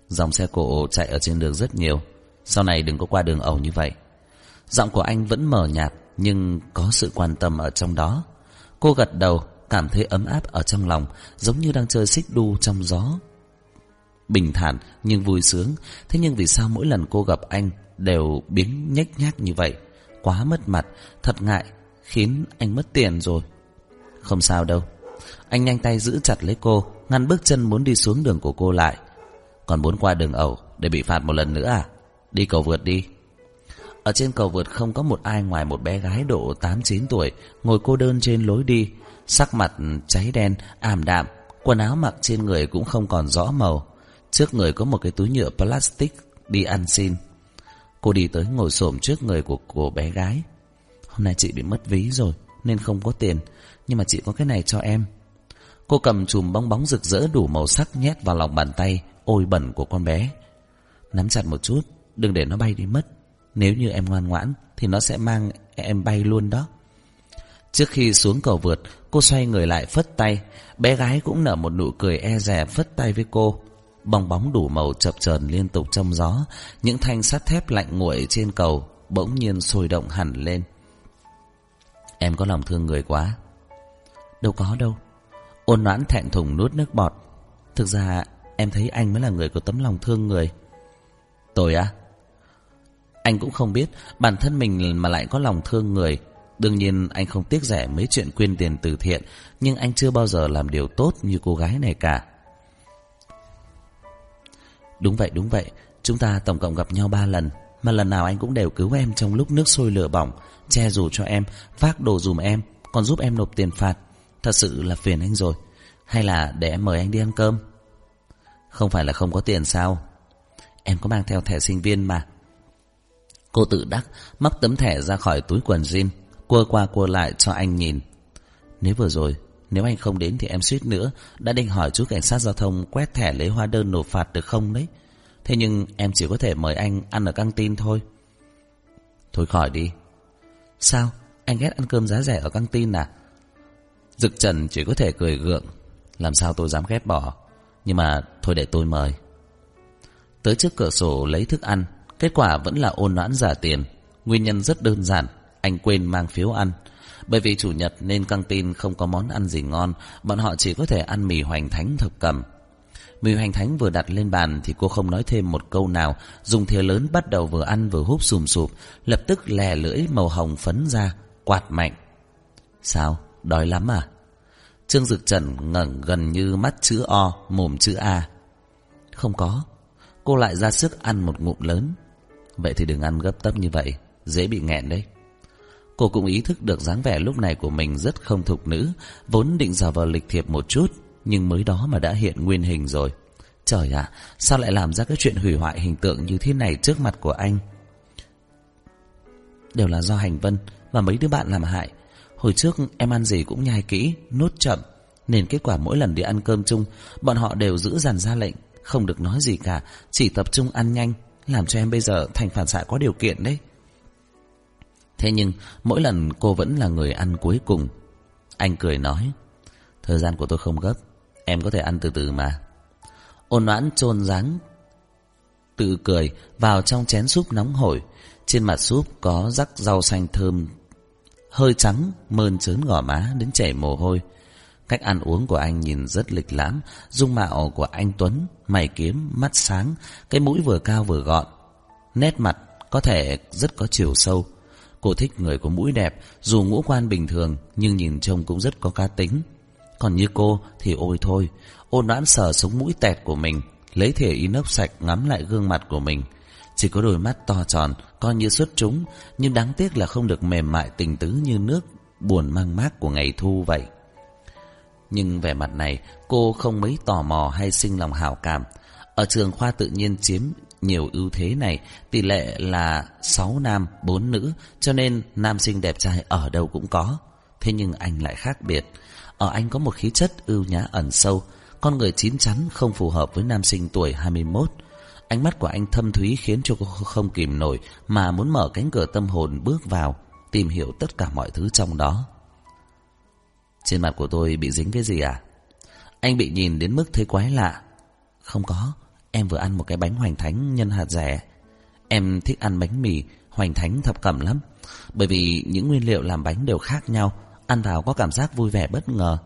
Dòng xe cộ chạy ở trên đường rất nhiều. Sau này đừng có qua đường ẩu như vậy. Giọng của anh vẫn mờ nhạt Nhưng có sự quan tâm ở trong đó. Cô gật đầu, Cảm thấy ấm áp ở trong lòng, Giống như đang chơi xích đu trong gió. Bình thản, nhưng vui sướng. Thế nhưng vì sao mỗi lần cô gặp anh Đều biến nhếch nhác như vậy? Quá mất mặt, Thật ngại, Khiến anh mất tiền rồi. Không sao đâu. Anh nhanh tay giữ chặt lấy cô, Ngăn bước chân muốn đi xuống đường của cô lại. Còn muốn qua đường ẩu Để bị phạt một lần nữa à? Đi cầu vượt đi. Ở trên cầu vượt không có một ai ngoài một bé gái độ 8-9 tuổi Ngồi cô đơn trên lối đi Sắc mặt cháy đen, ảm đạm Quần áo mặc trên người cũng không còn rõ màu Trước người có một cái túi nhựa plastic đi ăn xin. Cô đi tới ngồi xổm trước người của cô bé gái. Hôm nay chị bị mất ví rồi nên không có tiền, nhưng mà chị có cái này cho em. Cô cầm chùm bong bóng rực rỡ đủ màu sắc nhét vào lòng bàn tay ôi bẩn của con bé. Nắm chặt một chút, đừng để nó bay đi mất. Nếu như em ngoan ngoãn thì nó sẽ mang em bay luôn đó. Trước khi xuống cầu vượt, cô xoay người lại phất tay. Bé gái cũng nở một nụ cười e rè phất tay với cô. Bong bóng đủ màu chập chờn liên tục trong gió. Những thanh sắt thép lạnh nguội trên cầu bỗng nhiên sôi động hẳn lên. Em có lòng thương người quá. Đâu có đâu. Ôn noãn thẹn thùng nuốt nước bọt. Thực ra em thấy anh mới là người có tấm lòng thương người. Tôi á? Anh cũng không biết, bản thân mình mà lại có lòng thương người. Đương nhiên, anh không tiếc rẻ mấy chuyện quyên tiền từ thiện, Nhưng anh chưa bao giờ làm điều tốt như cô gái này cả. Đúng vậy đúng vậy. Chúng ta tổng cộng gặp nhau ba lần, Mà lần nào anh cũng đều cứu em trong lúc nước sôi lửa bỏng, Che dù cho em, Vác đồ dùm em, Còn giúp em nộp tiền phạt. Thật sự là phiền anh rồi. Hay là để em mời anh đi ăn cơm? Không phải là không có tiền sao? Em có mang theo thẻ sinh viên mà. Cô tự đắc móc tấm thẻ ra khỏi túi quần jean, cua qua cua lại cho anh nhìn. Nếu vừa rồi, Nếu anh không đến thì em suýt nữa, Đã định hỏi chú cảnh sát giao thông Quét thẻ lấy hóa đơn nộp phạt được không đấy. Thế nhưng em chỉ có thể mời anh Ăn ở căng tin thôi. Thôi khỏi đi. Sao? Anh ghét ăn cơm giá rẻ ở căng tin à? Dực Trần chỉ có thể cười gượng. Làm sao tôi dám ghét bỏ? Nhưng mà thôi để tôi mời. Tới trước cửa sổ lấy thức ăn Kết quả vẫn là ôn noãn giả tiền. Nguyên nhân rất đơn giản, Anh quên mang phiếu ăn. Bởi vì chủ nhật nên căng tin không có món ăn gì ngon, Bọn họ chỉ có thể ăn mì hoành thánh thập cầm. Mì hoành thánh vừa đặt lên bàn Thì cô không nói thêm một câu nào, Dùng thìa lớn bắt đầu vừa ăn vừa húp sùm sụp, Lập tức lè lưỡi màu hồng phấn ra, Quạt mạnh. Sao? Đói lắm à? Trương Dực Trần ngẩng gần như mắt chữ O, Mồm chữ A. Không có. Cô lại ra sức ăn một ngụm lớn. Vậy thì đừng ăn gấp tấp như vậy, Dễ bị nghẹn đấy. Cô cũng ý thức được dáng vẻ lúc này của mình rất không thục nữ, Vốn định giả vờ lịch thiệp một chút, Nhưng mới đó mà đã hiện nguyên hình rồi. Trời ạ, Sao lại làm ra cái chuyện hủy hoại hình tượng như thế này trước mặt của anh? Đều là do hành vân Và mấy đứa bạn làm hại. Hồi trước em ăn gì cũng nhai kỹ Nốt chậm, Nên kết quả mỗi lần đi ăn cơm chung, Bọn họ đều giữ dàn ra lệnh, Không được nói gì cả, Chỉ tập trung ăn nhanh làm cho em bây giờ thành phản xạ có điều kiện đấy. Thế nhưng, mỗi lần cô vẫn là người ăn cuối cùng. Anh cười nói, Thời gian của tôi không gấp, Em có thể ăn từ từ mà. Ôn noãn trôn dáng Tự cười, vào trong chén súp nóng hổi. Trên mặt súp có rắc rau xanh thơm, Hơi trắng, mơn trớn gò má đến chảy mồ hôi. Cách ăn uống của anh nhìn rất lịch lãm, dung mạo của anh Tuấn, mày kiếm, mắt sáng, cái mũi vừa cao vừa gọn. Nét mặt có thể rất có chiều sâu. Cô thích người có mũi đẹp, dù ngũ quan bình thường nhưng nhìn trông cũng rất có cá tính. Còn như cô thì ôi thôi, ôn đoán sờ sống mũi tẹt của mình, lấy thìa inox sạch ngắm lại gương mặt của mình. Chỉ có đôi mắt to tròn, coi như xuất chúng, nhưng đáng tiếc là không được mềm mại tình tứ như nước buồn mang mát của ngày thu vậy. Nhưng vẻ mặt này cô không mấy tò mò hay sinh lòng hảo cảm. Ở trường khoa tự nhiên chiếm nhiều ưu thế này, tỷ lệ là 6 nam, 4 nữ, cho nên nam sinh đẹp trai ở đâu cũng có. Thế nhưng anh lại khác biệt. Ở anh có một khí chất ưu nhã ẩn sâu, con người chín chắn không phù hợp với nam sinh tuổi 21. Ánh mắt của anh thâm thúy khiến cho cô không kìm nổi mà muốn mở cánh cửa tâm hồn bước vào, tìm hiểu tất cả mọi thứ trong đó. Trên mặt của tôi bị dính cái gì à? Anh bị nhìn đến mức thấy quái lạ. Không có, em vừa ăn một cái bánh hoành thánh nhân hạt rẻ. Em thích ăn bánh mì hoành thánh thập cẩm lắm. Bởi vì những nguyên liệu làm bánh đều khác nhau, ăn vào có cảm giác vui vẻ bất ngờ.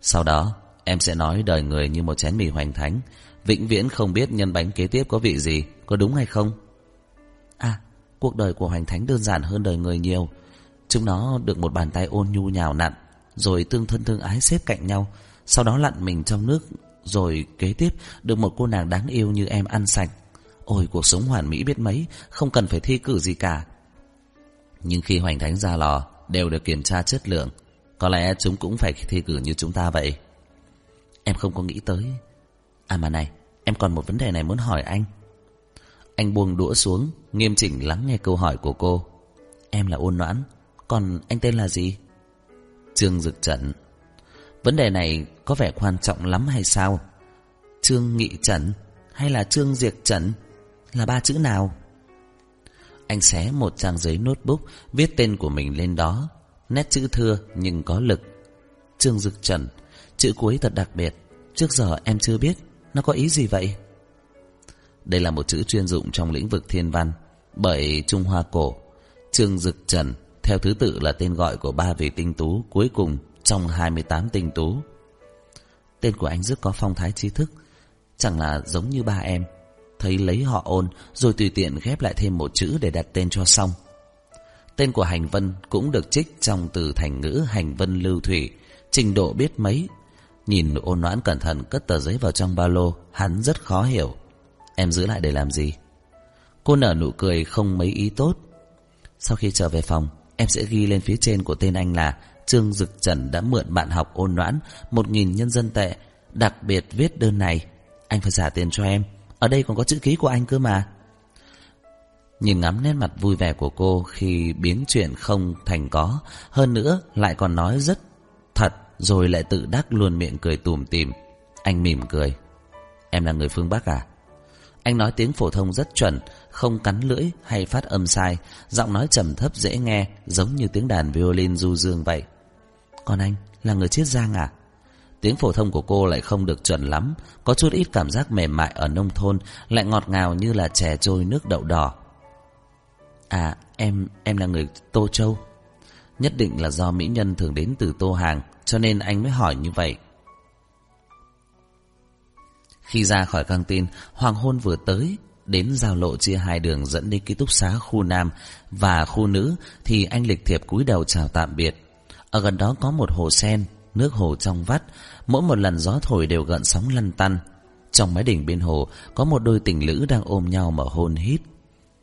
Sau đó, em sẽ nói đời người như một chén mì hoành thánh, vĩnh viễn không biết nhân bánh kế tiếp có vị gì, có đúng hay không? À, cuộc đời của hoành thánh đơn giản hơn đời người nhiều. Chúng nó được một bàn tay ôn nhu nhào nặn, Rồi tương thân tương ái xếp cạnh nhau, Sau đó lặn mình trong nước, Rồi kế tiếp được một cô nàng đáng yêu như em ăn sạch. Ôi, cuộc sống hoàn mỹ biết mấy, Không cần phải thi cử gì cả. Nhưng khi hoành thánh ra lò, Đều được kiểm tra chất lượng, Có lẽ chúng cũng phải thi cử như chúng ta vậy. Em không có nghĩ tới. À mà này, Em còn một vấn đề này muốn hỏi anh. Anh buông đũa xuống, Nghiêm chỉnh lắng nghe câu hỏi của cô. Em là ôn noãn còn anh tên là gì? Trương Dực Trần. Vấn đề này có vẻ quan trọng lắm hay sao? Trương Nghị Trần Hay là Trương Diệt Trần? Là ba chữ nào? Anh xé một trang giấy notebook Viết tên của mình lên đó. Nét chữ thưa nhưng có lực. Trương Dực Trần Chữ cuối thật đặc biệt. Trước giờ em chưa biết Nó có ý gì vậy? Đây là một chữ chuyên dụng trong lĩnh vực thiên văn Bởi Trung Hoa cổ. Trương Dực Trần theo thứ tự là tên gọi của ba vị tinh tú, Cuối cùng trong 28 tinh tú. Tên của anh rất có phong thái trí thức, Chẳng là giống như ba em. Thấy lấy họ ôn, Rồi tùy tiện ghép lại thêm một chữ để đặt tên cho xong. Tên của Hành Vân cũng được trích trong từ thành ngữ Hành Vân Lưu Thủy, Trình độ biết mấy. Nhìn ôn noãn cẩn thận cất tờ giấy vào trong ba lô, Hắn rất khó hiểu. Em giữ lại để làm gì? Cô nở nụ cười không mấy ý tốt. Sau khi trở về phòng Em sẽ ghi lên phía trên của tên anh là Trương Dực Trần đã mượn bạn học ôn noãn Một nghìn nhân dân tệ. Đặc biệt viết đơn này, Anh phải trả tiền cho em. Ở đây còn có chữ ký của anh cơ mà. Nhìn ngắm nét mặt vui vẻ của cô Khi biến chuyện không thành có, Hơn nữa lại còn nói rất thật Rồi lại tự đắc luôn miệng cười tùm tìm Anh mỉm cười. Em là người phương Bắc à? Anh nói tiếng phổ thông rất chuẩn, Không cắn lưỡi hay phát âm sai, Giọng nói trầm thấp dễ nghe, Giống như tiếng đàn violin du dương vậy. Còn anh, là người Chiết Giang à? Tiếng phổ thông của cô lại không được chuẩn lắm, Có chút ít cảm giác mềm mại ở nông thôn, Lại ngọt ngào như là chè trôi nước đậu đỏ. À em em là người Tô Châu. Nhất định là do mỹ nhân thường đến từ Tô Hàng, Cho nên anh mới hỏi như vậy. Khi ra khỏi căng tin, Hoàng hôn vừa tới, Đến giao lộ chia hai đường dẫn đến ký túc xá khu Nam Và khu nữ Thì anh lịch thiệp cúi đầu chào tạm biệt. Ở gần đó có một hồ sen, Nước hồ trong vắt, Mỗi một lần gió thổi đều gợn sóng lăn tăn. Trong mái đỉnh bên hồ Có một đôi tình lữ đang ôm nhau mà hôn hít.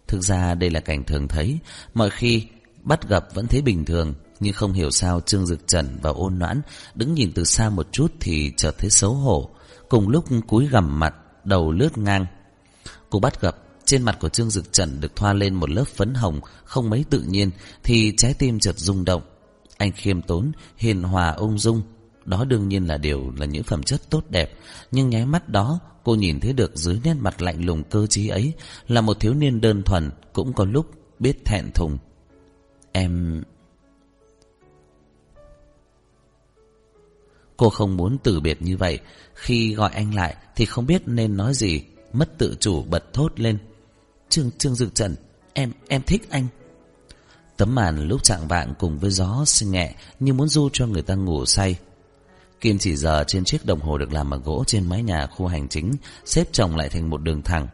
Thực ra đây là cảnh thường thấy, Mọi khi bắt gặp vẫn thấy bình thường, Nhưng không hiểu sao Trương Dực Trần và ôn noãn Đứng nhìn từ xa một chút thì chợt thấy xấu hổ. Cùng lúc cúi gằm mặt Đầu lướt ngang. Cô bắt gặp trên mặt của Trương Dực Trần Được thoa lên một lớp phấn hồng Không mấy tự nhiên Thì trái tim chợt rung động. Anh khiêm tốn, hiền hòa ung dung. Đó đương nhiên là điều là những phẩm chất tốt đẹp Nhưng nháy mắt đó Cô nhìn thấy được dưới nét mặt lạnh lùng cơ trí ấy Là một thiếu niên đơn thuần Cũng có lúc biết thẹn thùng. Em... Cô không muốn từ biệt như vậy. Khi gọi anh lại Thì không biết nên nói gì. Mất tự chủ bật thốt lên. Trương Trương Dực Trần Em em thích anh. Tấm màn lúc trạng vạng cùng với gió xinh nhẹ Như muốn du cho người ta ngủ say. Kim chỉ giờ trên chiếc đồng hồ được làm bằng gỗ trên mái nhà khu hành chính xếp chồng lại thành một đường thẳng.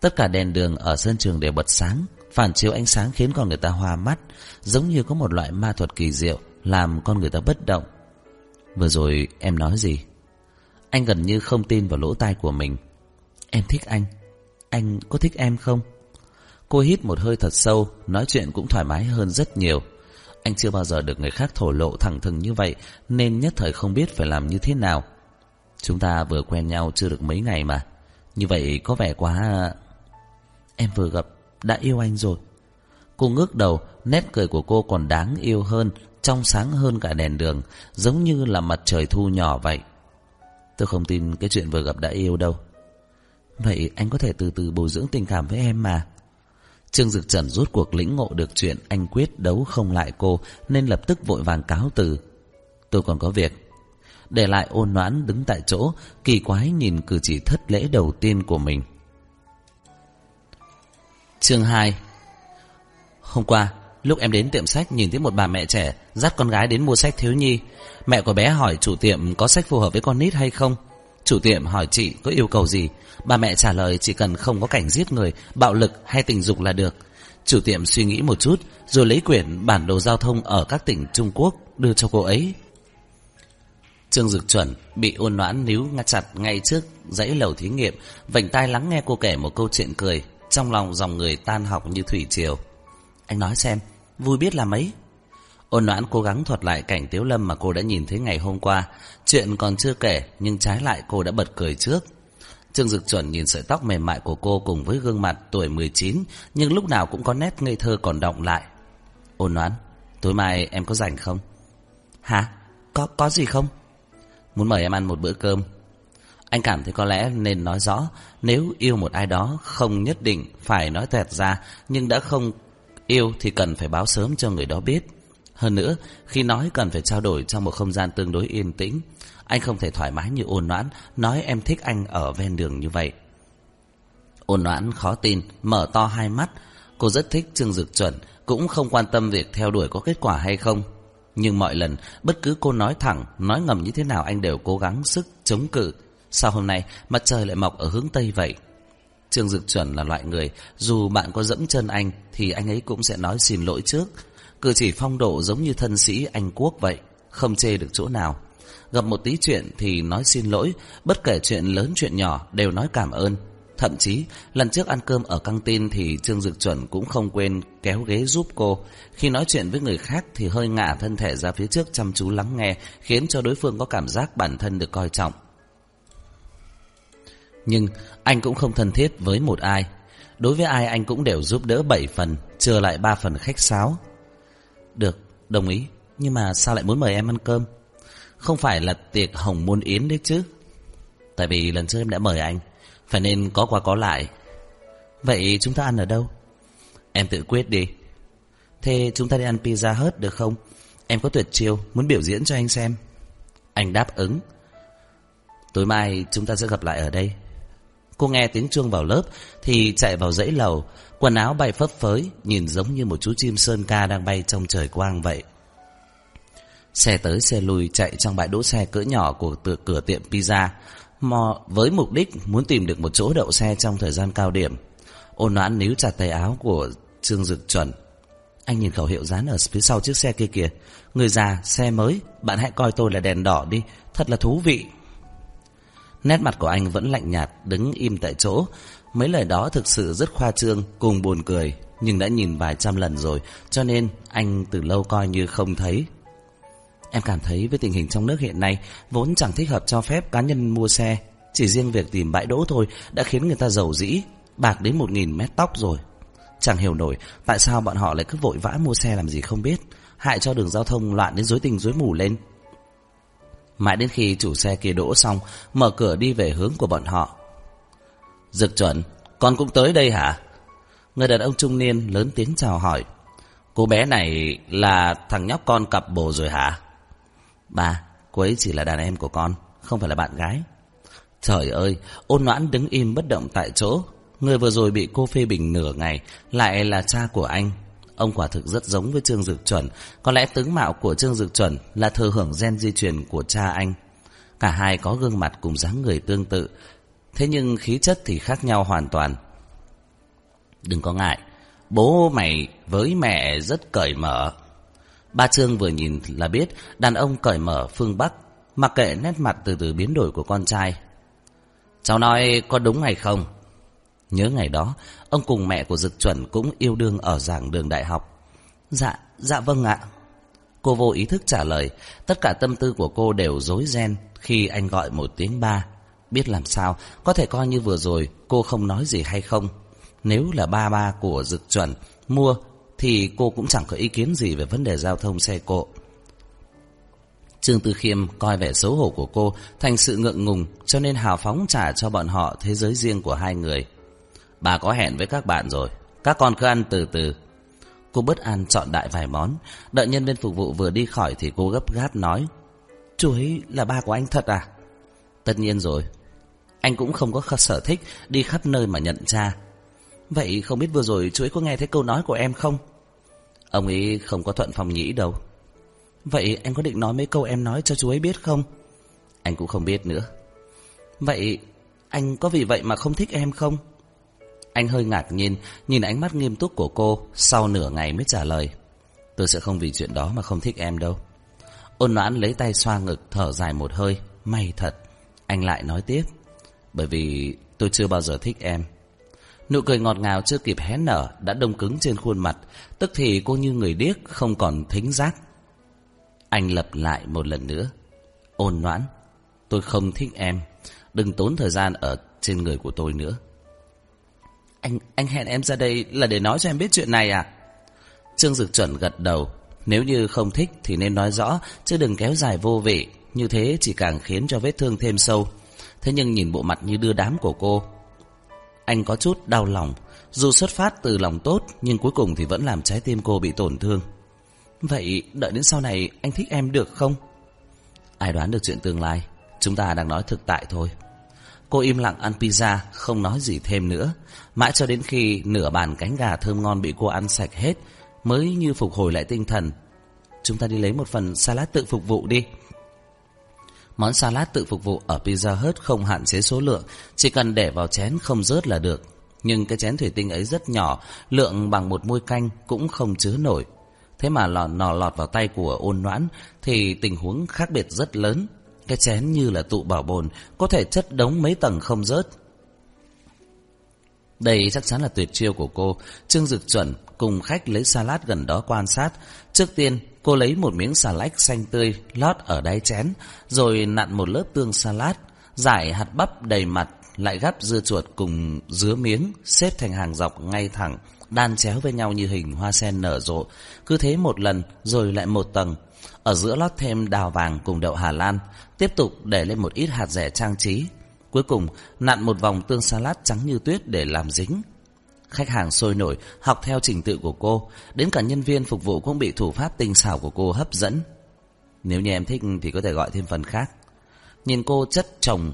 Tất cả đèn đường ở sân trường đều bật sáng, phản chiếu ánh sáng khiến con người ta hoa mắt, giống như có một loại ma thuật kỳ diệu làm con người ta bất động. Vừa rồi em nói gì? Anh gần như không tin vào lỗ tai của mình. Em thích anh. Anh có thích em không? Cô hít một hơi thật sâu, nói chuyện cũng thoải mái hơn rất nhiều. Anh chưa bao giờ được người khác thổ lộ thẳng thừng như vậy Nên nhất thời không biết phải làm như thế nào Chúng ta vừa quen nhau chưa được mấy ngày mà Như vậy có vẻ quá... Em vừa gặp đã yêu anh rồi Cô ngước đầu Nét cười của cô còn đáng yêu hơn trong sáng hơn cả đèn đường Giống như là mặt trời thu nhỏ vậy Tôi không tin cái chuyện vừa gặp đã yêu đâu Vậy anh có thể từ từ bồi dưỡng tình cảm với em mà Trương Dực Trần rút cuộc lĩnh ngộ được chuyện anh quyết đấu không lại cô nên lập tức vội vàng cáo từ. Tôi còn có việc. Để lại ôn noãn đứng tại chỗ, kỳ quái nhìn cử chỉ thất lễ đầu tiên của mình. Chương 2 Hôm qua, lúc em đến tiệm sách nhìn thấy một bà mẹ trẻ dắt con gái đến mua sách thiếu nhi. Mẹ của bé hỏi chủ tiệm có sách phù hợp với con nít hay không. Chủ tiệm hỏi chị có yêu cầu gì Bà mẹ trả lời chỉ cần không có cảnh giết người, Bạo lực hay tình dục là được Chủ tiệm suy nghĩ một chút, Rồi lấy quyển bản đồ giao thông Ở các tỉnh Trung Quốc đưa cho cô ấy Trương Dực Chuẩn Bị ôn noãn níu ngắt chặt ngay trước Dãy lầu thí nghiệm, Vành tai lắng nghe cô kể một câu chuyện cười, Trong lòng dòng người tan học như thủy triều Anh nói xem Vui biết là mấy Ôn noãn cố gắng thuật lại cảnh Tiếu Lâm mà cô đã nhìn thấy ngày hôm qua. Chuyện còn chưa kể, nhưng trái lại cô đã bật cười trước. Trương Dực Chuẩn nhìn sợi tóc mềm mại của cô cùng với gương mặt tuổi 19, nhưng lúc nào cũng có nét ngây thơ còn động lại. Ôn noãn, tối mai em có rảnh không? Hả? Có, có gì không? Muốn mời em ăn một bữa cơm. Anh cảm thấy có lẽ nên nói rõ, nếu yêu một ai đó không nhất định phải nói toẹt ra, nhưng đã không yêu thì cần phải báo sớm cho người đó biết. Hơn nữa, khi nói cần phải trao đổi trong một không gian tương đối yên tĩnh. Anh không thể thoải mái như ôn noãn, nói em thích anh ở ven đường như vậy. Ôn noãn khó tin, mở to hai mắt. Cô rất thích Trương Dực Chuẩn, cũng không quan tâm việc theo đuổi có kết quả hay không. Nhưng mọi lần, bất cứ cô nói thẳng, nói ngầm như thế nào anh đều cố gắng sức chống cự. Sao hôm nay mặt trời lại mọc ở hướng Tây vậy? Trương Dực Chuẩn là loại người, dù bạn có dẫm chân anh thì anh ấy cũng sẽ nói xin lỗi trước. Cử chỉ phong độ giống như thân sĩ Anh Quốc vậy, không chê được chỗ nào. Gặp một tí chuyện thì nói xin lỗi, bất kể chuyện lớn chuyện nhỏ đều nói cảm ơn. Thậm chí, lần trước ăn cơm ở căng tin thì Trương Dực Chuẩn cũng không quên kéo ghế giúp cô. Khi nói chuyện với người khác thì hơi ngả thân thể ra phía trước chăm chú lắng nghe, khiến cho đối phương có cảm giác bản thân được coi trọng. Nhưng anh cũng không thân thiết với một ai. Đối với ai anh cũng đều giúp đỡ 7 phần, chưa lại 3 phần khách sáo. Được, đồng ý. Nhưng mà sao lại muốn mời em ăn cơm? Không phải là tiệc hồng muôn yến đấy chứ. Tại vì lần trước em đã mời anh. Phải nên có qua có lại. Vậy chúng ta ăn ở đâu? Em tự quyết đi. Thế chúng ta đi ăn pizza hớt được không? Em có tuyệt chiêu, muốn biểu diễn cho anh xem. Anh đáp ứng. Tối mai chúng ta sẽ gặp lại ở đây. Cô nghe tiếng chuông vào lớp thì chạy vào dãy lầu, quần áo bay phấp phới, nhìn giống như một chú chim sơn ca đang bay trong trời quang vậy. Xe tới xe lui chạy trong bãi đỗ xe cỡ nhỏ của cửa, cửa tiệm pizza, mò với mục đích muốn tìm được một chỗ đậu xe trong thời gian cao điểm. Ôn noãn níu chặt tay áo của Trương Dực Chuẩn. Anh nhìn khẩu hiệu dán ở phía sau chiếc xe kia kìa. Người già, xe mới, bạn hãy coi tôi là đèn đỏ đi, thật là thú vị. Nét mặt của anh vẫn lạnh nhạt, đứng im tại chỗ. Mấy lời đó thực sự rất khoa trương, cùng buồn cười, nhưng đã nhìn vài trăm lần rồi, cho nên anh từ lâu coi như không thấy. Em cảm thấy với tình hình trong nước hiện nay, vốn chẳng thích hợp cho phép cá nhân mua xe. Chỉ riêng việc tìm bãi đỗ thôi đã khiến người ta giàu dĩ, bạc đến một nghìn mét tóc rồi. Chẳng hiểu nổi tại sao bọn họ lại cứ vội vã mua xe làm gì không biết, hại cho đường giao thông loạn đến rối tình rối mù lên. Mãi đến khi chủ xe kia đỗ xong, Mở cửa đi về hướng của bọn họ. Dực chuẩn, Con cũng tới đây hả? Người đàn ông trung niên lớn tiếng chào hỏi, Cô bé này là thằng nhóc con cặp bồ rồi hả? Bà Cô ấy chỉ là đàn em của con, Không phải là bạn gái. Trời ơi, Ôn noãn đứng im bất động tại chỗ. Người vừa rồi bị cô phê bình nửa ngày, Lại là cha của anh. Ông quả thực rất giống với Trương Dực Chuẩn. Có lẽ tướng mạo của Trương Dực Chuẩn Là thừa hưởng gen di truyền của cha anh. Cả hai có gương mặt cùng dáng người tương tự, Thế nhưng khí chất thì khác nhau hoàn toàn. Đừng có ngại, Bố mày với mẹ rất cởi mở. Ba Trương vừa nhìn là biết Đàn ông cởi mở phương Bắc, Mặc kệ nét mặt từ từ biến đổi của con trai. Cháu nói có đúng hay không? Nhớ ngày đó, ông cùng mẹ của Dực Chuẩn cũng yêu đương ở giảng đường đại học. Dạ, dạ vâng ạ. Cô vô ý thức trả lời, tất cả tâm tư của cô đều rối ren khi anh gọi một tiếng ba. Biết làm sao, có thể coi như vừa rồi cô không nói gì hay không. Nếu là ba ba của Dực Chuẩn mua thì cô cũng chẳng có ý kiến gì về vấn đề giao thông xe cộ. Trương Tư Khiêm coi vẻ xấu hổ của cô thành sự ngượng ngùng cho nên hào phóng trả cho bọn họ thế giới riêng của hai người. Bà có hẹn với các bạn rồi. Các con cứ ăn từ từ. Cô bất an chọn đại vài món. Đợi nhân viên phục vụ vừa đi khỏi Thì cô gấp gáp nói, Chú ấy là ba của anh thật à? Tất nhiên rồi. Anh cũng không có sở thích Đi khắp nơi mà nhận cha Vậy không biết vừa rồi chú ấy có nghe thấy câu nói của em không? Ông ấy không có thuận phòng nhĩ đâu. Vậy anh có định nói mấy câu em nói cho chú ấy biết không? Anh cũng không biết nữa. Vậy anh có vì vậy mà không thích em không? Anh hơi ngạc nhiên, nhìn ánh mắt nghiêm túc của cô, sau nửa ngày mới trả lời. Tôi sẽ không vì chuyện đó mà không thích em đâu. Ôn noãn lấy tay xoa ngực, thở dài một hơi. May thật. Anh lại nói tiếp. Bởi vì tôi chưa bao giờ thích em. Nụ cười ngọt ngào chưa kịp hé nở đã đông cứng trên khuôn mặt, tức thì cô như người điếc không còn thính giác. Anh lặp lại một lần nữa. Ôn noãn, tôi không thích em. Đừng tốn thời gian ở trên người của tôi nữa. Anh anh hẹn em ra đây là để nói cho em biết chuyện này à? Trương Dực Chuẩn gật đầu. Nếu như không thích thì nên nói rõ, chứ đừng kéo dài vô vị. Như thế chỉ càng khiến cho vết thương thêm sâu. Thế nhưng nhìn bộ mặt như đưa đám của cô, anh có chút đau lòng. Dù xuất phát từ lòng tốt, nhưng cuối cùng thì vẫn làm trái tim cô bị tổn thương. Vậy đợi đến sau này anh thích em được không? Ai đoán được chuyện tương lai Chúng ta đang nói thực tại thôi Cô im lặng ăn pizza Không nói gì thêm nữa Mãi cho đến khi nửa bàn cánh gà thơm ngon Bị cô ăn sạch hết Mới như phục hồi lại tinh thần Chúng ta đi lấy một phần salad tự phục vụ đi Món salad tự phục vụ ở Pizza Hut không hạn chế số lượng, chỉ cần để vào chén không rớt là được. Nhưng cái chén thủy tinh ấy rất nhỏ, lượng bằng một muôi canh cũng không chứa nổi. Thế mà lò nò lọt vào tay của ôn noãn thì tình huống khác biệt rất lớn. Cái chén như là tụ bảo bồn, có thể chất đống mấy tầng không rớt. Đây chắc chắn là tuyệt chiêu của cô. Trương Dực chuẩn cùng khách lấy salad gần đó quan sát. Trước tiên, cô lấy một miếng xà lách xanh tươi lót ở đáy chén, rồi nặn một lớp tương salad, giải hạt bắp đầy mặt, lại gắp dưa chuột cùng dứa miếng, xếp thành hàng dọc ngay thẳng, đan chéo với nhau như hình hoa sen nở rộ. Cứ thế một lần, rồi lại một tầng. Ở giữa lót thêm đào vàng cùng đậu Hà Lan, tiếp tục để lên một ít hạt rẻ trang trí. Cuối cùng, nặn một vòng tương salad trắng như tuyết để làm dính. Khách hàng sôi nổi, học theo trình tự của cô, đến cả nhân viên phục vụ cũng bị thủ pháp tinh xảo của cô hấp dẫn. Nếu như em thích thì có thể gọi thêm phần khác. Nhìn cô chất chồng,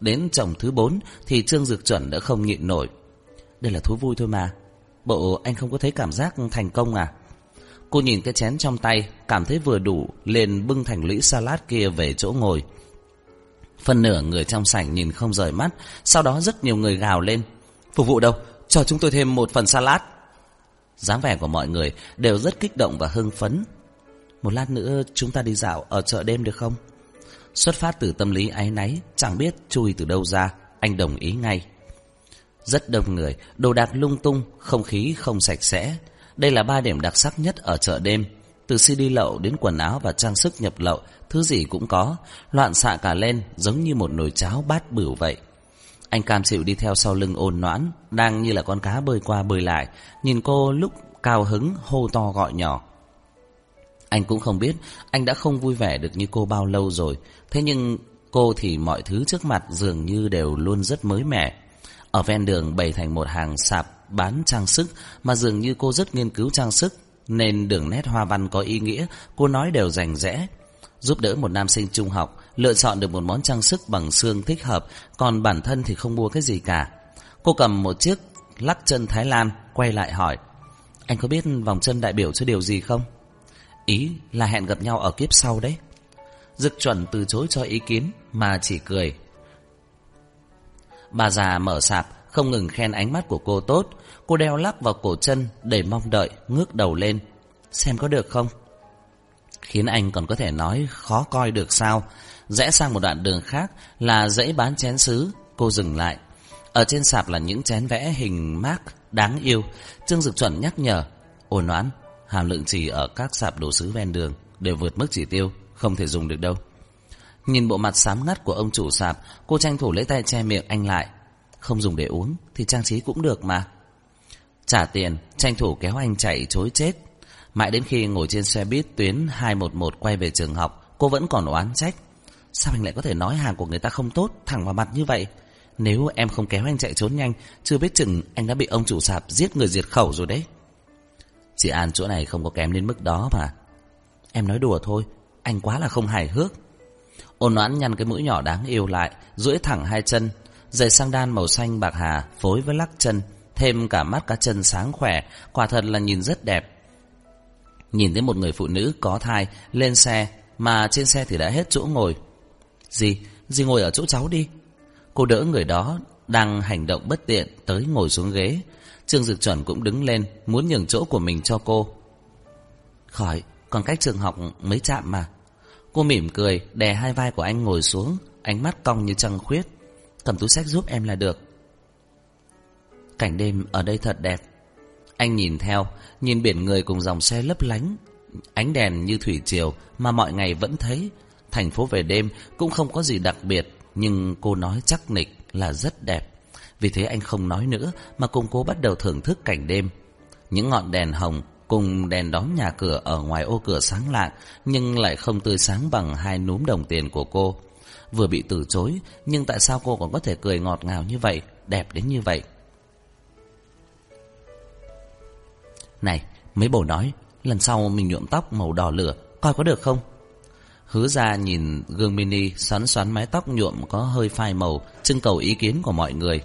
đến chồng thứ bốn thì Trương Dược Chuẩn đã không nhịn nổi. Đây là thú vui thôi mà. Bộ anh không có thấy cảm giác thành công à? Cô nhìn cái chén trong tay, cảm thấy vừa đủ, liền bưng thành lũy salad kia về chỗ ngồi. Phần nửa người trong sảnh nhìn không rời mắt, sau đó rất nhiều người gào lên. Phục vụ đâu? Cho chúng tôi thêm một phần salad. dáng vẻ của mọi người đều rất kích động và hưng phấn. Một lát nữa chúng ta đi dạo ở chợ đêm được không? Xuất phát từ tâm lý áy náy, chẳng biết chui từ đâu ra, anh đồng ý ngay. Rất đông người, đồ đạc lung tung, không khí không sạch sẽ. Đây là ba điểm đặc sắc nhất ở chợ đêm. Từ CD lậu đến quần áo và trang sức nhập lậu, thứ gì cũng có, loạn xạ cả lên giống như một nồi cháo bát bửu vậy. Anh cam chịu đi theo sau lưng ôn noãn, đang như là con cá bơi qua bơi lại, nhìn cô lúc cao hứng hô to gọi nhỏ. Anh cũng không biết anh đã không vui vẻ được như cô bao lâu rồi, thế nhưng cô thì mọi thứ trước mặt dường như đều luôn rất mới mẻ. Ở ven đường bày thành một hàng sạp bán trang sức mà dường như cô rất nghiên cứu trang sức, nên đường nét hoa văn có ý nghĩa, cô nói đều rành rẽ. Giúp đỡ một nam sinh trung học, lựa chọn được một món trang sức bằng xương thích hợp, còn bản thân thì không mua cái gì cả. Cô cầm một chiếc lắc chân Thái Lan, quay lại hỏi. Anh có biết vòng chân đại biểu cho điều gì không? Ý là hẹn gặp nhau ở kiếp sau đấy. Dực chuẩn từ chối cho ý kiến mà chỉ cười. Bà già mở sạp, không ngừng khen ánh mắt của cô tốt. Cô đeo lắc vào cổ chân để mong đợi, ngước đầu lên. Xem có được không? Khiến anh còn có thể nói khó coi được sao. Rẽ sang một đoạn đường khác là dãy bán chén sứ. Cô dừng lại. Ở trên sạp là những chén vẽ hình mác đáng yêu. Trương Dực Chuẩn nhắc nhở. Ôn oán, hàm lượng chỉ ở các sạp đồ sứ ven đường đều vượt mức chỉ tiêu, không thể dùng được đâu. Nhìn bộ mặt xám ngắt của ông chủ sạp, cô tranh thủ lấy tay che miệng anh lại. Không dùng để uống thì trang trí cũng được mà. Trả tiền, tranh thủ kéo anh chạy chối chết. Mãi đến khi ngồi trên xe buýt tuyến 211 quay về trường học, cô vẫn còn oán trách. Sao anh lại có thể nói hàng của người ta không tốt, thẳng vào mặt như vậy? Nếu em không kéo anh chạy trốn nhanh, chưa biết chừng anh đã bị ông chủ sạp giết người diệt khẩu rồi đấy. Chị An chỗ này không có kém đến mức đó mà. Em nói đùa thôi, anh quá là không hài hước. Ôn oán nhăn cái mũi nhỏ đáng yêu lại, duỗi thẳng hai chân, giày sang đan màu xanh bạc hà phối với lắc chân, thêm cả mắt cá chân sáng khỏe, quả thật là nhìn rất đẹp. Nhìn thấy một người phụ nữ có thai lên xe, mà trên xe thì đã hết chỗ ngồi. Gì? Gì ngồi ở chỗ cháu đi. Cô đỡ người đó đang hành động bất tiện tới ngồi xuống ghế. Trương Dực Chuẩn cũng đứng lên, muốn nhường chỗ của mình cho cô. Khỏi, còn cách trường học mấy chạm mà. Cô mỉm cười, đè hai vai của anh ngồi xuống, ánh mắt cong như trăng khuyết. Cầm túi sách giúp em là được. Cảnh đêm ở đây thật đẹp. Anh nhìn theo, nhìn biển người cùng dòng xe lấp lánh. Ánh đèn như thủy triều mà mọi ngày vẫn thấy. Thành phố về đêm cũng không có gì đặc biệt, nhưng cô nói chắc nịch là rất đẹp. Vì thế anh không nói nữa mà cùng cô bắt đầu thưởng thức cảnh đêm. Những ngọn đèn hồng cùng đèn đóm nhà cửa ở ngoài ô cửa sáng lạng nhưng lại không tươi sáng bằng hai núm đồng tiền của cô. Vừa bị từ chối, nhưng tại sao cô còn có thể cười ngọt ngào như vậy, đẹp đến như vậy? Này, mấy bồ nói, lần sau mình nhuộm tóc màu đỏ lửa, coi có được không? Hứa ra nhìn gương mini xoắn xoắn mái tóc nhuộm có hơi phai màu, trưng cầu ý kiến của mọi người.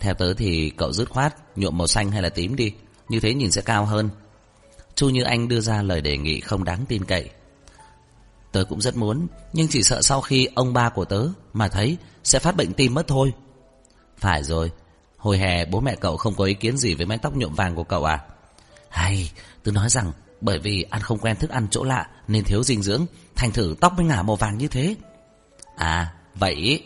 Theo tớ thì cậu dứt khoát, nhuộm màu xanh hay là tím đi, như thế nhìn sẽ cao hơn. Chu Như Anh đưa ra lời đề nghị không đáng tin cậy. Tớ cũng rất muốn, nhưng chỉ sợ sau khi ông ba của tớ mà thấy sẽ phát bệnh tim mất thôi. Phải rồi, hồi hè bố mẹ cậu không có ý kiến gì với mái tóc nhuộm vàng của cậu à? Hay, tớ nói rằng bởi vì ăn không quen thức ăn chỗ lạ nên thiếu dinh dưỡng, thành thử tóc mới ngả màu vàng như thế. À, vậy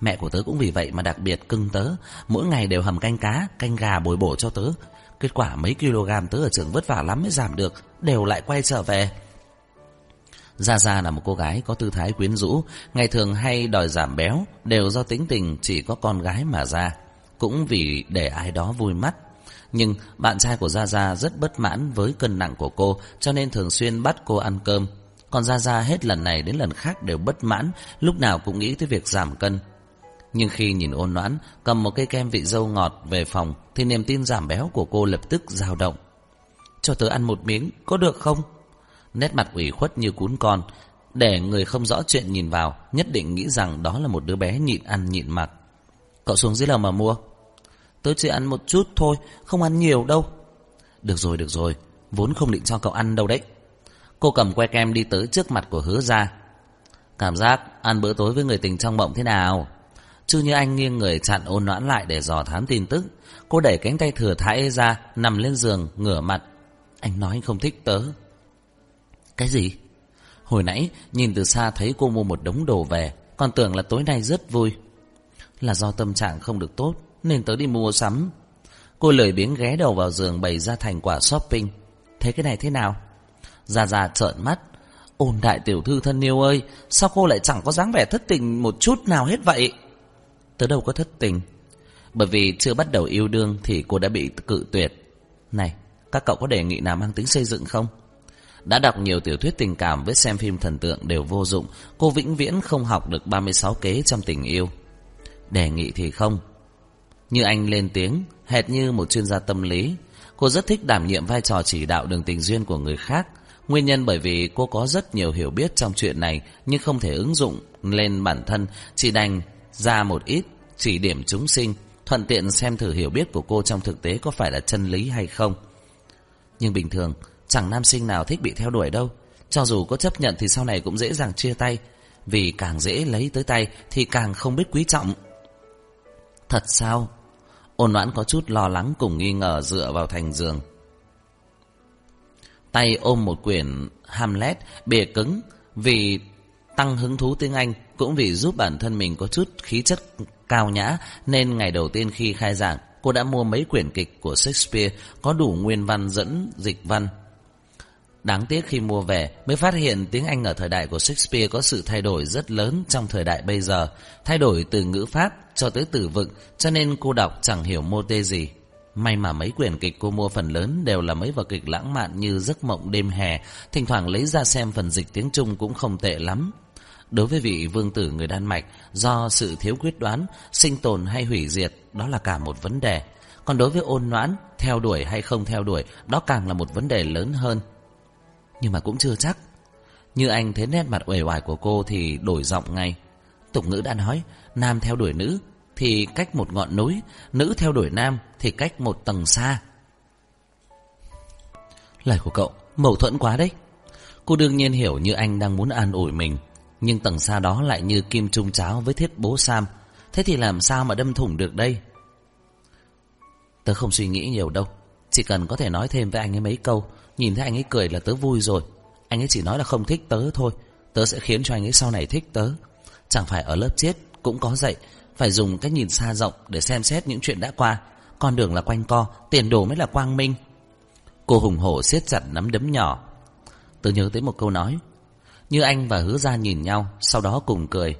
Mẹ của tớ cũng vì vậy mà đặc biệt cưng tớ, mỗi ngày đều hầm canh cá, canh gà bồi bổ cho tớ. Kết quả mấy kg tớ ở trường vất vả lắm mới giảm được, đều lại quay trở về. Gia Gia là một cô gái có tư thái quyến rũ, ngày thường hay đòi giảm béo, đều do tính tình chỉ có con gái mà ra. Cũng vì để ai đó vui mắt. Nhưng bạn trai của Gia Gia rất bất mãn với cân nặng của cô, cho nên thường xuyên bắt cô ăn cơm. Còn Gia Gia hết lần này đến lần khác đều bất mãn, lúc nào cũng nghĩ tới việc giảm cân. Nhưng khi nhìn ôn noãn cầm một cây kem vị dâu ngọt về phòng thì niềm tin giảm béo của cô lập tức dao động. Cho tớ ăn một miếng, có được không? Nét mặt ủy khuất như cún con, để người không rõ chuyện nhìn vào, nhất định nghĩ rằng đó là một đứa bé nhịn ăn nhịn mặc. Cậu xuống dưới lầu mà mua. Tớ chỉ ăn một chút thôi, không ăn nhiều đâu. Được rồi, được rồi, vốn không định cho cậu ăn đâu đấy. Cô cầm que kem đi tới trước mặt của hứa ra. Cảm giác ăn bữa tối với người tình trong mộng thế nào? Chu Như Anh nghiêng người chặn ôn noãn lại để dò thám tin tức. Cô đẩy cánh tay thừa thãi ra, nằm lên giường, ngửa mặt. Anh nói anh không thích tớ. Cái gì? Hồi nãy, nhìn từ xa thấy cô mua một đống đồ về, còn tưởng là tối nay rất vui. Là do tâm trạng không được tốt, nên tớ đi mua sắm. Cô lười biếng ghé đầu vào giường bày ra thành quả shopping. Thấy cái này thế nào? Già già trợn mắt. Ôn đại tiểu thư thân yêu ơi, sao cô lại chẳng có dáng vẻ thất tình một chút nào hết vậy? Tớ đâu có thất tình Bởi vì chưa bắt đầu yêu đương Thì cô đã bị cự tuyệt Này các cậu có đề nghị nào mang tính xây dựng không đã đọc nhiều tiểu thuyết tình cảm Với xem phim thần tượng đều vô dụng. Cô vĩnh viễn không học được 36 kế trong tình yêu. Đề nghị thì không. Như anh lên tiếng Hệt như một chuyên gia tâm lý. Cô rất thích đảm nhiệm vai trò chỉ đạo đường tình duyên của người khác. Nguyên nhân bởi vì cô có rất nhiều hiểu biết trong chuyện này Nhưng không thể ứng dụng lên bản thân. Chỉ đành ra một ít chỉ điểm chúng sinh, thuận tiện xem thử hiểu biết của cô trong thực tế có phải là chân lý hay không. Nhưng bình thường, chẳng nam sinh nào thích bị theo đuổi đâu. Cho dù có chấp nhận thì sau này cũng dễ dàng chia tay, vì càng dễ lấy tới tay thì càng không biết quý trọng. Thật sao? Ôn noãn có chút lo lắng cùng nghi ngờ dựa vào thành giường. Tay ôm một quyển Hamlet bìa cứng vì tăng hứng thú tiếng Anh cũng vì giúp bản thân mình có chút khí chất cao nhã nên ngày đầu tiên khi khai giảng cô đã mua mấy quyển kịch của Shakespeare có đủ nguyên văn dẫn dịch văn. Đáng tiếc khi mua về mới phát hiện tiếng Anh ở thời đại của Shakespeare có sự thay đổi rất lớn trong thời đại bây giờ, thay đổi từ ngữ pháp cho tới từ vựng, cho nên cô đọc chẳng hiểu mô tê gì. May mà mấy quyển kịch cô mua phần lớn đều là mấy vở kịch lãng mạn như Giấc mộng đêm hè, thỉnh thoảng lấy ra xem phần dịch tiếng Trung cũng không tệ lắm. Đối với vị vương tử người Đan Mạch, do sự thiếu quyết đoán, sinh tồn hay hủy diệt, đó là cả một vấn đề. Còn đối với ôn noãn, theo đuổi hay không theo đuổi, đó càng là một vấn đề lớn hơn. Nhưng mà cũng chưa chắc. Như anh thấy nét mặt uể oải của cô thì đổi giọng ngay. Tục ngữ đã nói, nam theo đuổi nữ thì cách một ngọn núi, nữ theo đuổi nam thì cách một tầng xa. Lời của cậu mâu thuẫn quá đấy. Cô đương nhiên hiểu như anh đang muốn an ủi mình, nhưng tầng xa đó lại như kim trung cháo với thiết bố Sam Thế thì làm sao mà đâm thủng được đây Tớ không suy nghĩ nhiều đâu Chỉ cần có thể nói thêm với anh ấy mấy câu Nhìn thấy anh ấy cười là tớ vui rồi. Anh ấy chỉ nói là không thích tớ thôi. Tớ sẽ khiến cho anh ấy sau này thích tớ. Chẳng phải ở lớp chết cũng có dạy, Phải dùng cái nhìn xa rộng để xem xét những chuyện đã qua. Con đường là quanh co, Tiền đồ mới là quang minh. Cô hùng hổ siết chặt nắm đấm nhỏ. Tớ nhớ tới một câu nói, Như anh và hứa ra nhìn nhau, Sau đó cùng cười.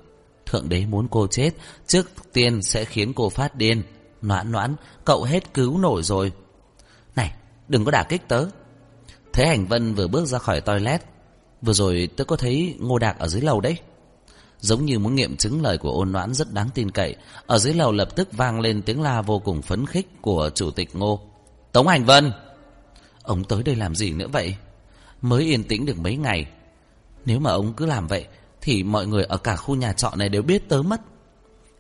Thượng đế muốn cô chết, Trước tiên sẽ khiến cô phát điên. Noãn noãn, Cậu hết cứu nổi rồi. Này, đừng có đả kích tớ. Thế Hành Vân vừa bước ra khỏi toilet. Vừa rồi tớ có thấy Ngô Đạc ở dưới lầu đấy. Giống như muốn nghiệm chứng lời của ôn noãn rất đáng tin cậy. Ở dưới lầu lập tức vang lên tiếng la vô cùng phấn khích của chủ tịch Ngô. Tống Hành Vân! Ông tới đây làm gì nữa vậy? Mới yên tĩnh được mấy ngày. Nếu mà ông cứ làm vậy, Thì mọi người ở cả khu nhà trọ này đều biết tớ mất.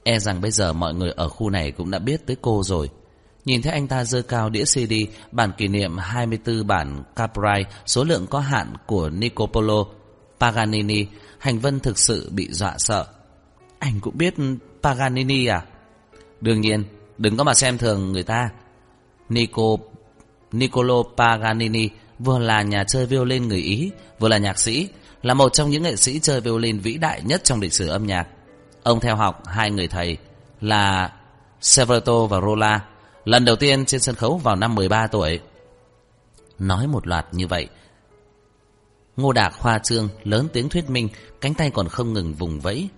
E rằng bây giờ mọi người ở khu này cũng đã biết tới cô rồi. Nhìn thấy anh ta dơ cao đĩa CD Bản kỷ niệm 24 bản Capri Số lượng có hạn của Nicopolo Paganini Hành Vân thực sự bị dọa sợ. Anh cũng biết Paganini à? Đương nhiên Đừng có mà xem thường người ta. Nico Niccolo Paganini vừa là nhà chơi violin người Ý, vừa là nhạc sĩ, là một trong những nghệ sĩ chơi violin vĩ đại nhất trong lịch sử âm nhạc. Ông theo học hai người thầy là Severto và Rolla, lần đầu tiên trên sân khấu vào năm 13 tuổi. Nói một loạt như vậy, Ngô Đạc hoa trương, lớn tiếng thuyết minh, cánh tay còn không ngừng vùng vẫy.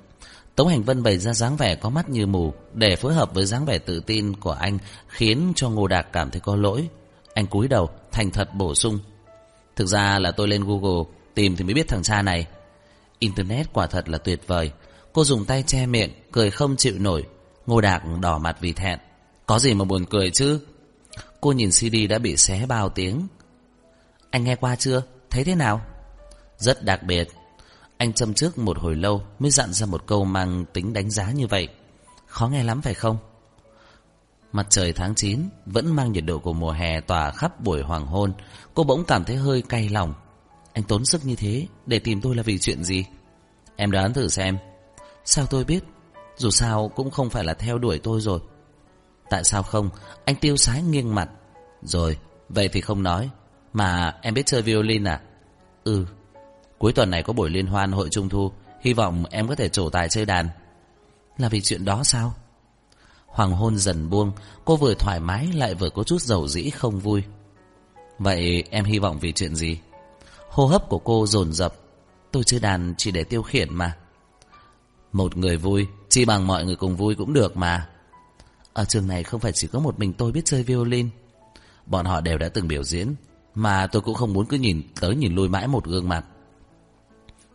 Tống Hành Vân bày ra dáng vẻ có mắt như mù, để phối hợp với dáng vẻ tự tin của anh, khiến cho Ngô Đạc cảm thấy có lỗi. Anh cúi đầu, thành thật bổ sung. Thực ra là tôi lên Google, tìm thì mới biết thằng cha này. Internet quả thật là tuyệt vời. Cô dùng tay che miệng, cười không chịu nổi. Ngô Đạc đỏ mặt vì thẹn. Có gì mà buồn cười chứ? Cô nhìn CD đã bị xé bao tiếng. Anh nghe qua chưa? Thấy thế nào? Rất đặc biệt. Anh châm trước một hồi lâu mới dặn ra một câu mang tính đánh giá như vậy. Khó nghe lắm phải không? Mặt trời tháng 9 vẫn mang nhiệt độ của mùa hè tỏa khắp buổi hoàng hôn. Cô bỗng cảm thấy hơi cay lòng. Anh tốn sức như thế để tìm tôi là vì chuyện gì? Em đoán thử xem. Sao tôi biết? Dù sao cũng không phải là theo đuổi tôi rồi. Tại sao không? Anh tiêu sái nghiêng mặt. Rồi, vậy thì không nói. Mà em biết chơi violin à? Ừ. Cuối tuần này có buổi liên hoan hội trung thu. Hy vọng em có thể trổ tài chơi đàn. Là vì chuyện đó sao? Hoàng hôn dần buông, cô vừa thoải mái lại vừa có chút dầu dĩ không vui. Vậy em hy vọng vì chuyện gì? Hô hấp của cô dồn dập. Tôi chơi đàn chỉ để tiêu khiển mà. Một người vui, chi bằng mọi người cùng vui cũng được mà. Ở trường này không phải chỉ có một mình tôi biết chơi violin. Bọn họ đều đã từng biểu diễn, mà tôi cũng không muốn cứ nhìn tới nhìn lui mãi một gương mặt.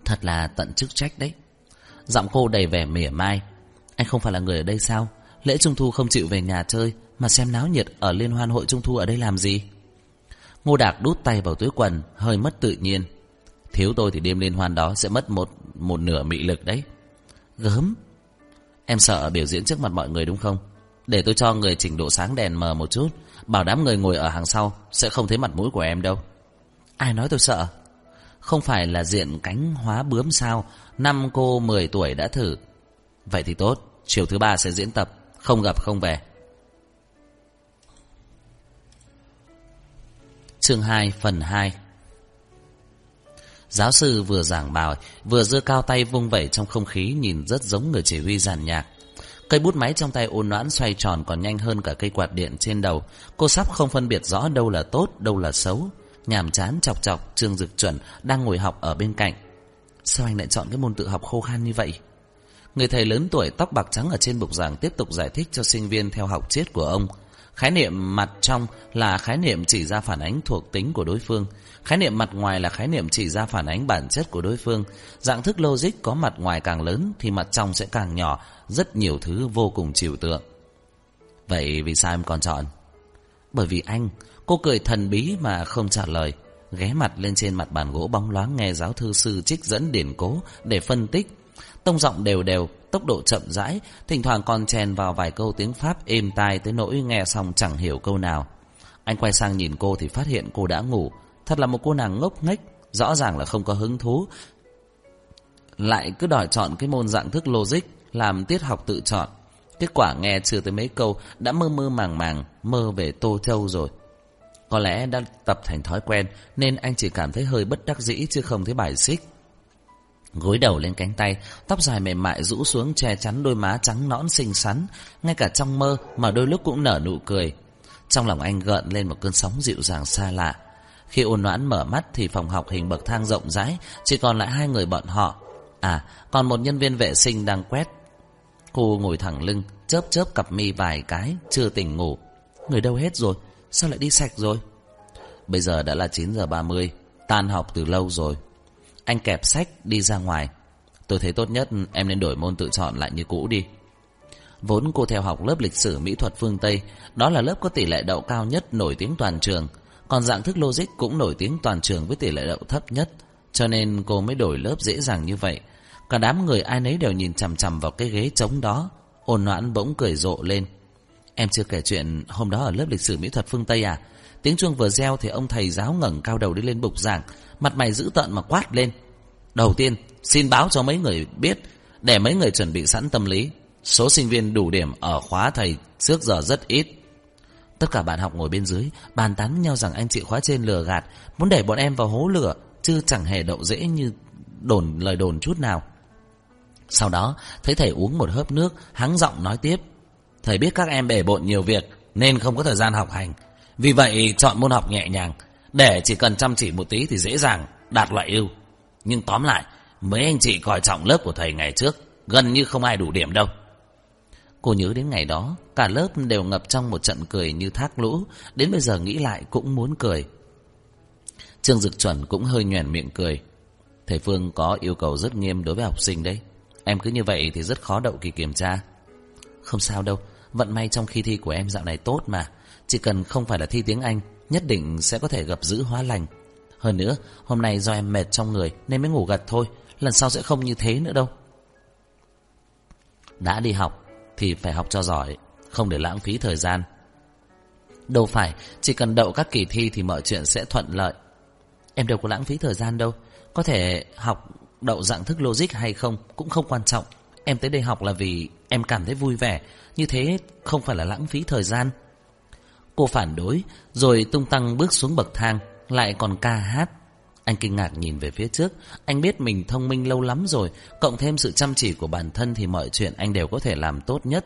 Thật là tận chức trách đấy. Giọng cô đầy vẻ mỉa mai. Anh không phải là người ở đây sao? Lễ Trung Thu không chịu về nhà chơi Mà xem náo nhiệt ở liên hoan hội Trung Thu ở đây làm gì Ngô Đạc đút tay vào túi quần Hơi mất tự nhiên Thiếu tôi thì đêm liên hoan đó sẽ mất một một nửa mị lực đấy Gớm Em sợ biểu diễn trước mặt mọi người đúng không để tôi cho người chỉnh độ sáng đèn mờ một chút. Bảo đám người ngồi ở hàng sau Sẽ không thấy mặt mũi của em đâu. Ai nói tôi sợ? Không phải là diện cánh hóa bướm sao? Năm cô 10 tuổi đã thử. Vậy thì tốt, Chiều thứ ba sẽ diễn tập. Không gặp, không về. Chương 2 phần 2 Giáo sư vừa giảng bài, Vừa giơ cao tay vung vẩy trong không khí, Nhìn rất giống người chỉ huy giàn nhạc. Cây bút máy trong tay ôn noãn xoay tròn Còn nhanh hơn cả cây quạt điện trên đầu Cô sắp không phân biệt rõ đâu là tốt Đâu là xấu Nhàm chán chọc chọc Trương Dực Chuẩn đang ngồi học ở bên cạnh Sao anh lại chọn cái môn tự học khô khan như vậy Người thầy lớn tuổi tóc bạc trắng ở trên bục giảng tiếp tục giải thích cho sinh viên theo học triết của ông. Khái niệm mặt trong là khái niệm chỉ ra phản ánh thuộc tính của đối phương. Khái niệm mặt ngoài là khái niệm chỉ ra phản ánh bản chất của đối phương. Dạng thức logic có mặt ngoài càng lớn thì mặt trong sẽ càng nhỏ, rất nhiều thứ vô cùng trừu tượng. Vậy vì sao em còn chọn? Bởi vì anh, cô cười thần bí mà không trả lời. Ghé mặt lên trên mặt bàn gỗ bóng loáng nghe giáo thư sư trích dẫn điển cố để phân tích Tông giọng đều đều, tốc độ chậm rãi, thỉnh thoảng còn chèn vào vài câu tiếng Pháp êm tai tới nỗi nghe xong chẳng hiểu câu nào. Anh quay sang nhìn cô thì phát hiện cô đã ngủ. Thật là một cô nàng ngốc nghếch, rõ ràng là không có hứng thú. Lại cứ đòi chọn cái môn dạng thức logic, làm tiết học tự chọn. Kết quả nghe chưa tới mấy câu đã mơ mơ màng màng, mơ về Tô Châu rồi. Có lẽ đã tập thành thói quen nên anh chỉ cảm thấy hơi bất đắc dĩ chứ không thấy bài xích. Gối đầu lên cánh tay, tóc dài mềm mại rũ xuống che chắn đôi má trắng nõn xinh xắn, ngay cả trong mơ mà đôi lúc cũng nở nụ cười. Trong lòng anh gợn lên một cơn sóng dịu dàng xa lạ. Khi ôn noãn mở mắt thì phòng học hình bậc thang rộng rãi, chỉ còn lại hai người bọn họ. À, còn một nhân viên vệ sinh đang quét. Cô ngồi thẳng lưng, chớp chớp cặp mi vài cái, chưa tỉnh ngủ. Người đâu hết rồi, sao lại đi sạch rồi? Bây giờ đã là 9 giờ 30, tan học từ lâu rồi. Anh kẹp sách đi ra ngoài. Tôi thấy tốt nhất em nên đổi môn tự chọn lại như cũ đi. Vốn cô theo học lớp lịch sử mỹ thuật phương Tây, đó là lớp có tỷ lệ đậu cao nhất nổi tiếng toàn trường. Còn dạng thức logic cũng nổi tiếng toàn trường với tỷ lệ đậu thấp nhất. Cho nên cô mới đổi lớp dễ dàng như vậy. Cả đám người ai nấy đều nhìn chằm chằm vào cái ghế trống đó. Ôn noãn bỗng cười rộ lên. Em chưa kể chuyện hôm đó ở lớp lịch sử mỹ thuật phương Tây à? Tiếng chuông vừa reo thì ông thầy giáo ngẩng cao đầu đi lên bục giảng, mặt mày dữ tợn mà quát lên. Đầu tiên, xin báo cho mấy người biết, để mấy người chuẩn bị sẵn tâm lý. Số sinh viên đủ điểm ở khóa thầy trước giờ rất ít. Tất cả bạn học ngồi bên dưới, bàn tán với nhau rằng anh chị khóa trên lừa gạt, muốn để bọn em vào hố lửa, chứ chẳng hề đậu dễ như đồn lời đồn chút nào. Sau đó, thấy thầy uống một hớp nước, hắng giọng nói tiếp. Thầy biết các em bể bộn nhiều việc, nên không có thời gian học hành. Vì vậy, chọn môn học nhẹ nhàng, để chỉ cần chăm chỉ một tí thì dễ dàng đạt loại ưu. Nhưng tóm lại, mấy anh chị coi trọng lớp của thầy ngày trước, gần như không ai đủ điểm đâu. Cô nhớ đến ngày đó, cả lớp đều ngập trong một trận cười như thác lũ, đến bây giờ nghĩ lại cũng muốn cười. Trương Dực Chuẩn cũng hơi nhoẻn miệng cười. Thầy Phương có yêu cầu rất nghiêm đối với học sinh đấy. Em cứ như vậy thì rất khó đậu kỳ kiểm tra. Không sao đâu, vận may trong khi thi của em dạo này tốt mà. Chỉ cần không phải là thi tiếng Anh, nhất định sẽ có thể gặp giữ hóa lành. Hơn nữa, hôm nay do em mệt trong người nên mới ngủ gật thôi, lần sau sẽ không như thế nữa đâu. Đã đi học thì phải học cho giỏi, không để lãng phí thời gian. Đâu phải, chỉ cần đậu các kỳ thi thì mọi chuyện sẽ thuận lợi. Em đâu có lãng phí thời gian đâu, có thể học đậu dạng thức logic hay không cũng không quan trọng. Em tới đây học là vì em cảm thấy vui vẻ, như thế không phải là lãng phí thời gian. Cô phản đối, rồi tung tăng bước xuống bậc thang, lại còn ca hát. Anh kinh ngạc nhìn về phía trước, anh biết mình thông minh lâu lắm rồi, cộng thêm sự chăm chỉ của bản thân thì mọi chuyện anh đều có thể làm tốt nhất.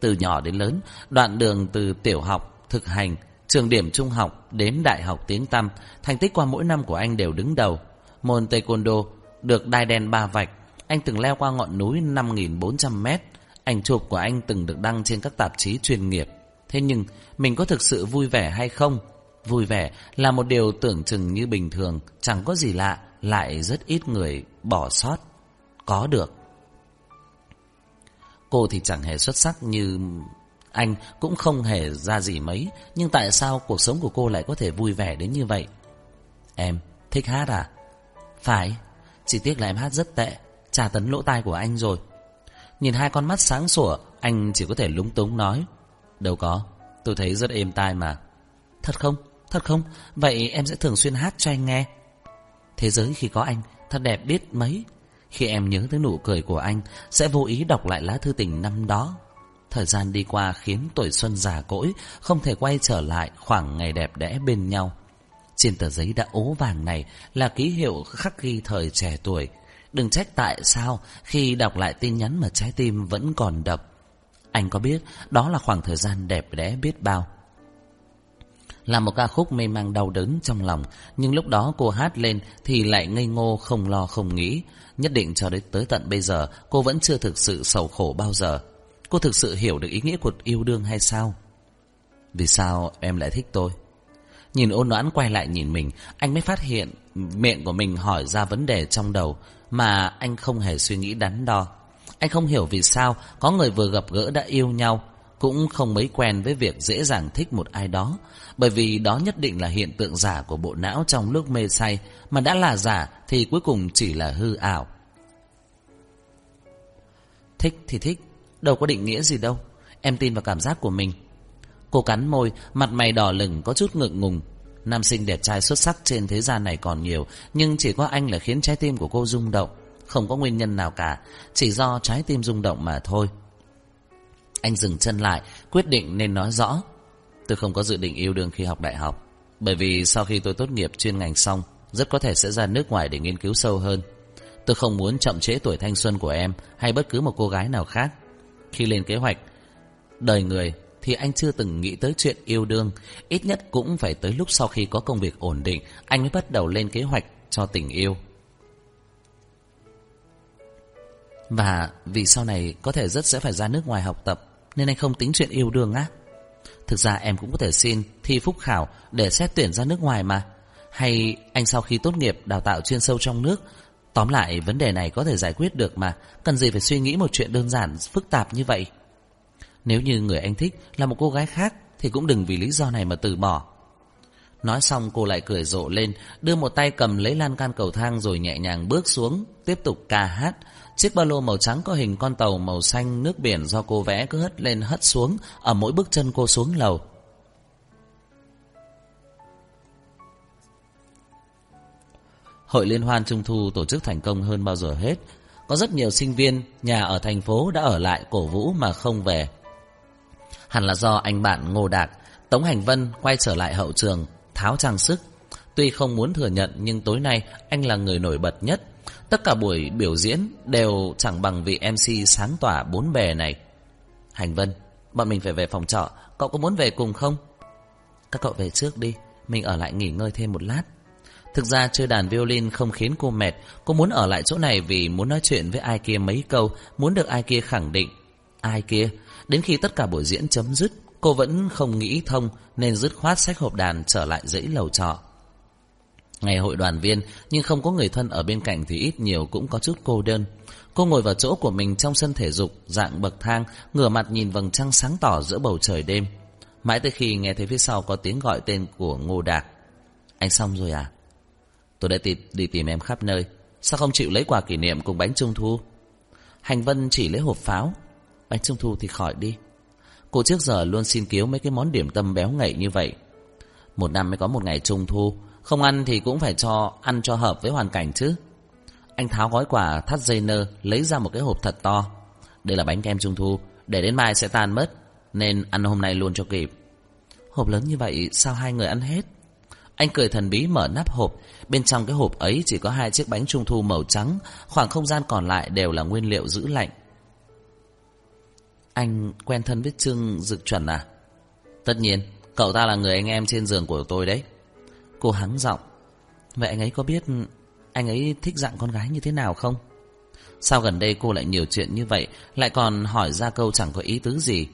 Từ nhỏ đến lớn, đoạn đường từ tiểu học, thực hành, trường điểm trung học đến đại học tiếng tăm, thành tích qua mỗi năm của anh đều đứng đầu. Môn taekwondo được đai đen ba vạch, anh từng leo qua ngọn núi 5.400 mét. Ảnh chụp của anh từng được đăng trên các tạp chí chuyên nghiệp. Thế nhưng, mình có thực sự vui vẻ hay không? Vui vẻ là một điều tưởng chừng như bình thường, chẳng có gì lạ, lại rất ít người bỏ sót. Có được. Cô thì chẳng hề xuất sắc như anh, cũng không hề ra gì mấy, nhưng tại sao cuộc sống của cô lại có thể vui vẻ đến như vậy? Em, thích hát à? Phải, chỉ tiếc là em hát rất tệ, trà tấn lỗ tai của anh rồi. Nhìn hai con mắt sáng sủa, anh chỉ có thể lúng túng nói. Đâu có, tôi thấy rất êm tai mà. Thật không? Thật không? Vậy em sẽ thường xuyên hát cho anh nghe. Thế giới khi có anh, thật đẹp biết mấy. Khi em nhớ tới nụ cười của anh, sẽ vô ý đọc lại lá thư tình năm đó. Thời gian đi qua khiến tuổi xuân già cỗi, không thể quay trở lại khoảng ngày đẹp đẽ bên nhau. Trên tờ giấy đã ố vàng này là ký hiệu khắc ghi thời trẻ tuổi. Đừng trách tại sao khi đọc lại tin nhắn mà trái tim vẫn còn đập. Anh có biết đó là khoảng thời gian đẹp đẽ biết bao. Là một ca khúc mê mang đau đớn trong lòng, nhưng lúc đó cô hát lên thì lại ngây ngô không lo không nghĩ. Nhất định cho đến tới tận bây giờ cô vẫn chưa thực sự sầu khổ bao giờ. Cô thực sự hiểu được ý nghĩa của yêu đương hay sao? Vì sao em lại thích tôi? Nhìn ôn noãn quay lại nhìn mình, anh mới phát hiện miệng của mình hỏi ra vấn đề trong đầu mà anh không hề suy nghĩ đắn đo. Anh không hiểu vì sao có người vừa gặp gỡ đã yêu nhau, cũng không mấy quen với việc dễ dàng thích một ai đó, bởi vì đó nhất định là hiện tượng giả của bộ não trong lúc mê say, mà đã là giả thì cuối cùng chỉ là hư ảo. Thích thì thích, đâu có định nghĩa gì đâu, em tin vào cảm giác của mình. Cô cắn môi, mặt mày đỏ lửng có chút ngượng ngùng. Nam sinh đẹp trai xuất sắc trên thế gian này còn nhiều, nhưng chỉ có anh là khiến trái tim của cô rung động. Không có nguyên nhân nào cả, chỉ do trái tim rung động mà thôi. Anh dừng chân lại, quyết định nên nói rõ. Tôi không có dự định yêu đương khi học đại học. Bởi vì sau khi tôi tốt nghiệp chuyên ngành xong, rất có thể sẽ ra nước ngoài để nghiên cứu sâu hơn. Tôi không muốn chậm trễ tuổi thanh xuân của em hay bất cứ một cô gái nào khác. Khi lên kế hoạch đời người thì anh chưa từng nghĩ tới chuyện yêu đương. Ít nhất cũng phải tới lúc sau khi có công việc ổn định, anh mới bắt đầu lên kế hoạch cho tình yêu. Và vì sau này có thể rất sẽ phải ra nước ngoài học tập, nên anh không tính chuyện yêu đương á. Thực ra em cũng có thể xin thi phúc khảo để xét tuyển ra nước ngoài mà. Hay anh sau khi tốt nghiệp đào tạo chuyên sâu trong nước Tóm lại vấn đề này có thể giải quyết được mà Cần gì phải suy nghĩ một chuyện đơn giản Phức tạp như vậy nếu như người anh thích là một cô gái khác Thì cũng đừng vì lý do này mà từ bỏ Nói xong, cô lại cười rộ lên, Đưa một tay cầm lấy lan can cầu thang Rồi nhẹ nhàng bước xuống, Tiếp tục ca hát Chiếc ba lô màu trắng có hình con tàu màu xanh nước biển Do cô vẽ cứ hất lên hất xuống, Ở mỗi bước chân cô xuống lầu Hội liên hoan trung thu tổ chức thành công hơn bao giờ hết. Có rất nhiều sinh viên, nhà ở thành phố đã ở lại cổ vũ mà không về. Hẳn là do anh bạn Ngô Đạt, Tống Hành Vân quay trở lại hậu trường, tháo trang sức. Tuy không muốn thừa nhận nhưng tối nay anh là người nổi bật nhất. Tất cả buổi biểu diễn đều chẳng bằng vị MC sáng tỏa bốn bề này. Hành Vân, bọn mình phải về phòng trọ, cậu có muốn về cùng không? Các cậu về trước đi, mình ở lại nghỉ ngơi thêm một lát. Thực ra chơi đàn violin không khiến cô mệt Cô muốn ở lại chỗ này vì muốn nói chuyện với ai kia mấy câu Muốn được ai kia khẳng định Ai kia Đến khi tất cả buổi diễn chấm dứt, Cô vẫn không nghĩ thông Nên dứt khoát sách hộp đàn trở lại dãy lầu trọ. Ngày hội đoàn viên, Nhưng không có người thân ở bên cạnh Thì ít nhiều cũng có chút cô đơn. Cô ngồi vào chỗ của mình trong sân thể dục, Dạng bậc thang, Ngửa mặt nhìn vầng trăng sáng tỏ giữa bầu trời đêm. Mãi tới khi nghe thấy phía sau có tiếng gọi tên của Ngô Đạt. Anh xong rồi à? Tôi đã tìm đi tìm em khắp nơi. Sao không chịu lấy quà kỷ niệm cùng bánh trung thu? Hành Vân chỉ lấy hộp pháo. Bánh trung thu thì khỏi đi. Cô trước giờ luôn xin cứu mấy cái món điểm tâm béo ngậy như vậy. Một năm mới có một ngày trung thu, Không ăn thì cũng phải cho, ăn cho hợp với hoàn cảnh chứ. Anh tháo gói quà thắt dây nơ, Lấy ra một cái hộp thật to. Đây là bánh kem trung thu, Để đến mai sẽ tan mất, Nên ăn hôm nay luôn cho kịp. Hộp lớn như vậy, sao hai người ăn hết? Anh cười thần bí mở nắp hộp, Bên trong cái hộp ấy chỉ có hai chiếc bánh trung thu màu trắng, Khoảng không gian còn lại đều là nguyên liệu giữ lạnh. Anh quen thân với Trương Dực Chuẩn à? Tất nhiên, cậu ta là người anh em trên giường của tôi đấy Cô hắng giọng Vậy anh ấy có biết anh ấy thích dạng con gái như thế nào không? Sao gần đây cô lại nhiều chuyện như vậy Lại còn hỏi ra câu chẳng có ý tứ gì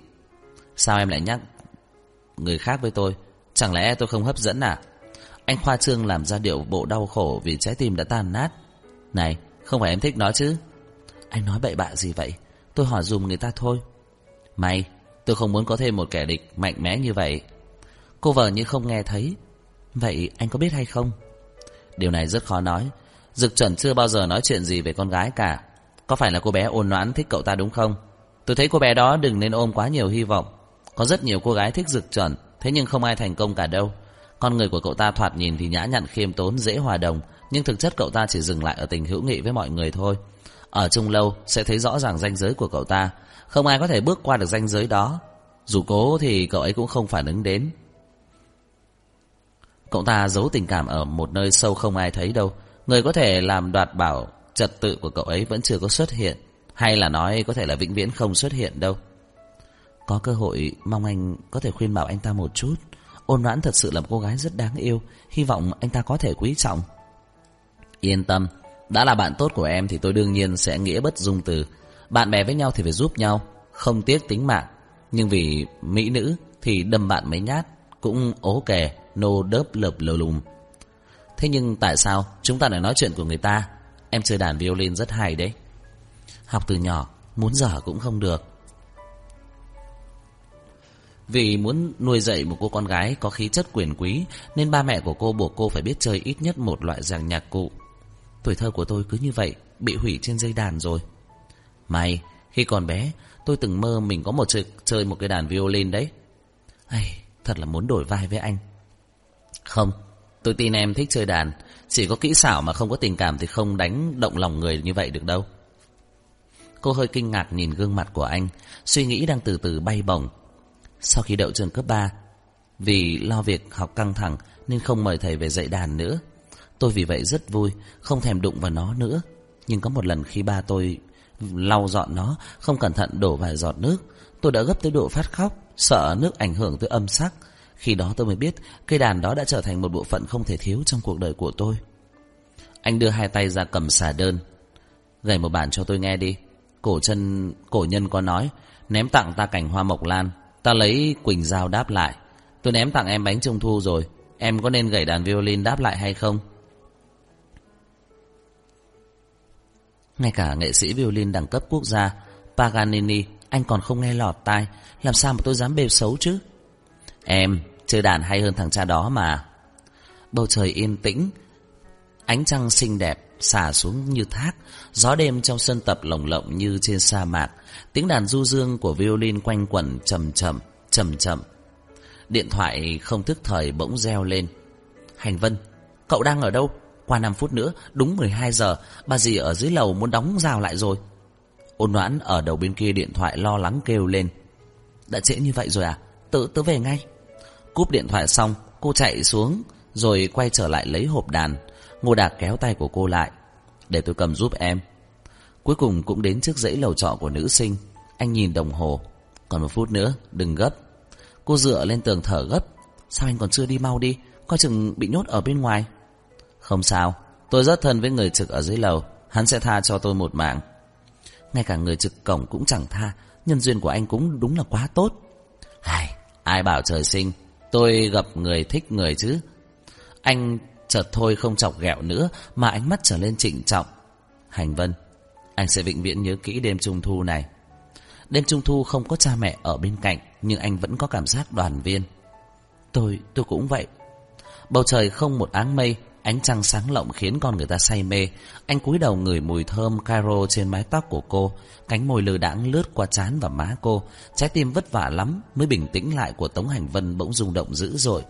Sao em lại nhắc Người khác với tôi Chẳng lẽ tôi không hấp dẫn à anh khoa trương làm ra điệu bộ đau khổ vì trái tim đã tan nát. Này, không phải em thích nó chứ? Anh nói bậy bạ gì vậy? Tôi hỏi dùm người ta thôi. May, tôi không muốn có thêm một kẻ địch mạnh mẽ như vậy. Cô vợ như không nghe thấy. Vậy anh có biết hay không? Điều này rất khó nói. Dực chuẩn chưa bao giờ nói chuyện gì về con gái cả. Có phải là cô bé ôn noãn thích cậu ta đúng không? Tôi thấy cô bé đó đừng nên ôm quá nhiều hy vọng. Có rất nhiều cô gái thích dực chuẩn, thế nhưng không ai thành công cả đâu. Con người của cậu ta thoạt nhìn thì nhã nhặn khiêm tốn dễ hòa đồng, nhưng thực chất cậu ta chỉ dừng lại ở tình hữu nghị với mọi người thôi. Ở chung lâu sẽ thấy rõ ràng ranh giới của cậu ta, không ai có thể bước qua được ranh giới đó. Dù cố thì cậu ấy cũng không phản ứng đến. Cậu ta giấu tình cảm ở một nơi sâu không ai thấy đâu. Người có thể làm đoạt bảo trật tự của cậu ấy vẫn chưa có xuất hiện. Hay là nói có thể là vĩnh viễn không xuất hiện đâu. Có cơ hội mong anh có thể khuyên bảo anh ta một chút. Ôn noãn thật sự là một cô gái rất đáng yêu Hy vọng anh ta có thể quý trọng Yên tâm đã là bạn tốt của em thì tôi đương nhiên sẽ nghĩa bất dung từ. Bạn bè với nhau thì phải giúp nhau, Không tiếc tính mạng. Nhưng vì mỹ nữ thì đâm bạn mấy nhát, Cũng ố kè, Nô đớp lợp lờ lùm. Thế nhưng tại sao chúng ta lại nói chuyện của người ta? Em chơi đàn violin rất hay đấy. Học từ nhỏ, Muốn dở cũng không được. Vì muốn nuôi dạy một cô con gái có khí chất quyền quý, Nên ba mẹ của cô buộc cô phải biết chơi ít nhất một loại dàn nhạc cụ. Tuổi thơ của tôi cứ như vậy Bị hủy trên dây đàn rồi. May khi còn bé Tôi từng mơ mình có một chơi, chơi một cái đàn violin đấy. Ai, Thật là muốn đổi vai với anh. Không Tôi tin em thích chơi đàn. Chỉ có kỹ xảo mà không có tình cảm Thì không đánh động lòng người như vậy được đâu. Cô hơi kinh ngạc nhìn gương mặt của anh Suy nghĩ đang từ từ bay bổng. Sau khi đậu trường cấp 3 Vì lo việc học căng thẳng Nên không mời thầy về dạy đàn nữa. Tôi vì vậy rất vui, Không thèm đụng vào nó nữa Nhưng có một lần khi ba tôi lau dọn nó, Không cẩn thận đổ vài giọt nước, Tôi đã gấp tới độ phát khóc, sợ nước ảnh hưởng tới âm sắc. Khi đó tôi mới biết cây đàn đó đã trở thành một bộ phận không thể thiếu trong cuộc đời của tôi. Anh đưa hai tay ra cầm xà đơn. Gảy một bản cho tôi nghe đi. Cổ chân, cổ nhân có nói, ném tặng ta cảnh hoa mộc lan. Ta lấy quỳnh dao đáp lại. Tôi ném tặng em bánh trung thu rồi. Em có nên gảy đàn violin đáp lại hay không? Ngay cả nghệ sĩ violin đẳng cấp quốc gia, Paganini, anh còn không nghe lọt tai, Làm sao mà tôi dám bêu xấu chứ? Em, chơi đàn hay hơn thằng cha đó mà. Bầu trời yên tĩnh, Ánh trăng xinh đẹp xả xuống như thác, Gió đêm trong sân tập lồng lộng như trên sa mạc, Tiếng đàn du dương của violin quanh quẩn chậm chậm chậm chậm. Điện thoại không thức thời bỗng reo lên. Hành Vân, Cậu đang ở đâu? Qua 5 phút nữa, Đúng 12 giờ, Bà dì ở dưới lầu muốn đóng rào lại rồi. Ôn noãn ở đầu bên kia điện thoại lo lắng kêu lên. Đã trễ như vậy rồi à? Tự tớ về ngay. Cúp điện thoại xong, Cô chạy xuống, Rồi quay trở lại lấy hộp đàn. Ngô Đạc kéo tay của cô lại, Để tôi cầm giúp em. Cuối cùng cũng đến trước dãy lầu trọ của nữ sinh. Anh nhìn đồng hồ, Còn một phút nữa, đừng gấp. Cô dựa lên tường thở gấp, Sao anh còn chưa đi mau đi? Coi chừng bị nhốt ở bên ngoài. Không sao Tôi rất thân với người trực ở dưới lầu Hắn sẽ tha cho tôi một mạng. Ngay cả người trực cổng cũng chẳng tha Nhân duyên của anh cũng đúng là quá tốt. Ai, ai bảo trời sinh Tôi gặp người thích người chứ. Anh chợt thôi không chọc ghẹo nữa Mà ánh mắt trở lên trịnh trọng. Hành Vân Anh sẽ vĩnh viễn nhớ kỹ đêm trung thu này. Đêm trung thu không có cha mẹ ở bên cạnh Nhưng anh vẫn có cảm giác đoàn viên. Tôi, tôi cũng vậy. Bầu trời không một áng mây Ánh trăng sáng lộng khiến con người ta say mê. Anh cúi đầu ngửi mùi thơm caro trên mái tóc của cô. Cánh môi lơ đãng lướt qua trán và má cô. Trái tim vất vả lắm mới bình tĩnh lại của Tống Hành Vân bỗng rung động dữ dội.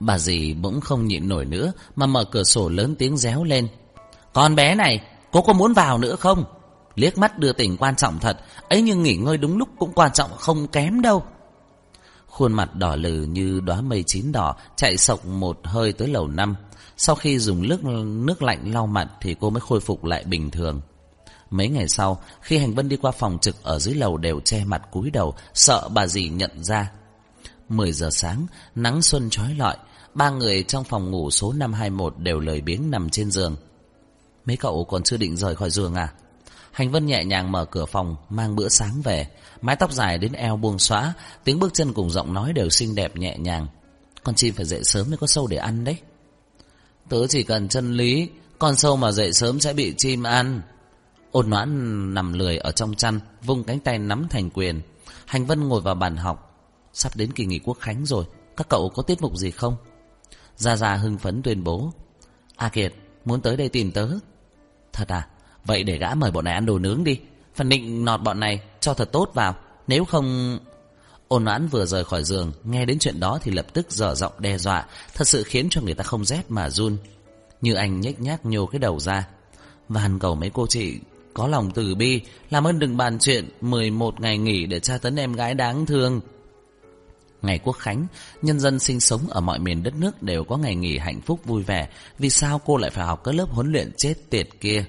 Bà dì bỗng không nhịn nổi nữa mà mở cửa sổ lớn tiếng réo lên. Con bé này, cô có muốn vào nữa không? Liếc mắt đưa tỉnh quan trọng thật, ấy nhưng nghỉ ngơi đúng lúc cũng quan trọng không kém đâu. Khuôn mặt đỏ lừ như đóa mây chín đỏ Chạy sộc một hơi tới lầu năm. Sau khi dùng nước, nước lạnh lau mặt Thì cô mới khôi phục lại bình thường. Mấy ngày sau Khi Hành Vân đi qua phòng trực ở dưới lầu Đều che mặt cúi đầu Sợ bà dì nhận ra. 10 giờ sáng Nắng xuân trói lọi Ba người trong phòng ngủ số 521 Đều lời biếng nằm trên giường. Mấy cậu còn chưa định rời khỏi giường à? Hành Vân nhẹ nhàng mở cửa phòng, Mang bữa sáng về. Mái tóc dài đến eo buông xõa, Tiếng bước chân cùng giọng nói đều xinh đẹp nhẹ nhàng. Con chim phải dậy sớm mới có sâu để ăn đấy. Tớ chỉ cần chân lý, Con sâu mà dậy sớm sẽ bị chim ăn. Ôn noãn nằm lười ở trong chăn, Vung cánh tay nắm thành quyền. Hành Vân ngồi vào bàn học. Sắp đến kỳ nghỉ quốc khánh rồi, Các cậu có tiết mục gì không? Gia Gia hưng phấn tuyên bố. A Kiệt, muốn tới đây tìm tớ. Thật à? Vậy để gã mời bọn này ăn đồ nướng đi. Phần định nọt bọn này cho thật tốt vào. Nếu không... Ôn oán vừa rời khỏi giường, Nghe đến chuyện đó thì lập tức dở giọng đe dọa. Thật sự khiến cho người ta không rét mà run. Như anh nhếch nhác nhô cái đầu ra. Và Van cầu mấy cô chị, Có lòng từ bi, Làm ơn đừng bàn chuyện 11 ngày nghỉ để tra tấn em gái đáng thương. Ngày quốc khánh, Nhân dân sinh sống ở mọi miền đất nước Đều có ngày nghỉ hạnh phúc vui vẻ. Vì sao cô lại phải học các lớp huấn luyện chết tiệt kia?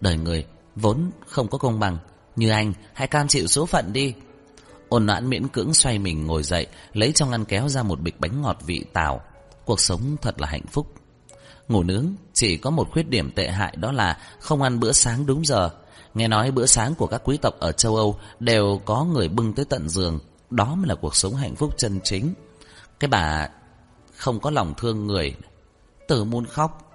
Đời người vốn không có công bằng. Như anh, hãy cam chịu số phận đi. Ôn noãn miễn cưỡng xoay mình ngồi dậy, lấy trong ngăn kéo ra một bịch bánh ngọt vị tảo. Cuộc sống thật là hạnh phúc. Ngủ nướng chỉ có một khuyết điểm tệ hại đó là không ăn bữa sáng đúng giờ. Nghe nói bữa sáng của các quý tộc ở châu Âu đều có người bưng tới tận giường. Đó mới là cuộc sống hạnh phúc chân chính. Cái bà không có lòng thương người. Tử muốn khóc.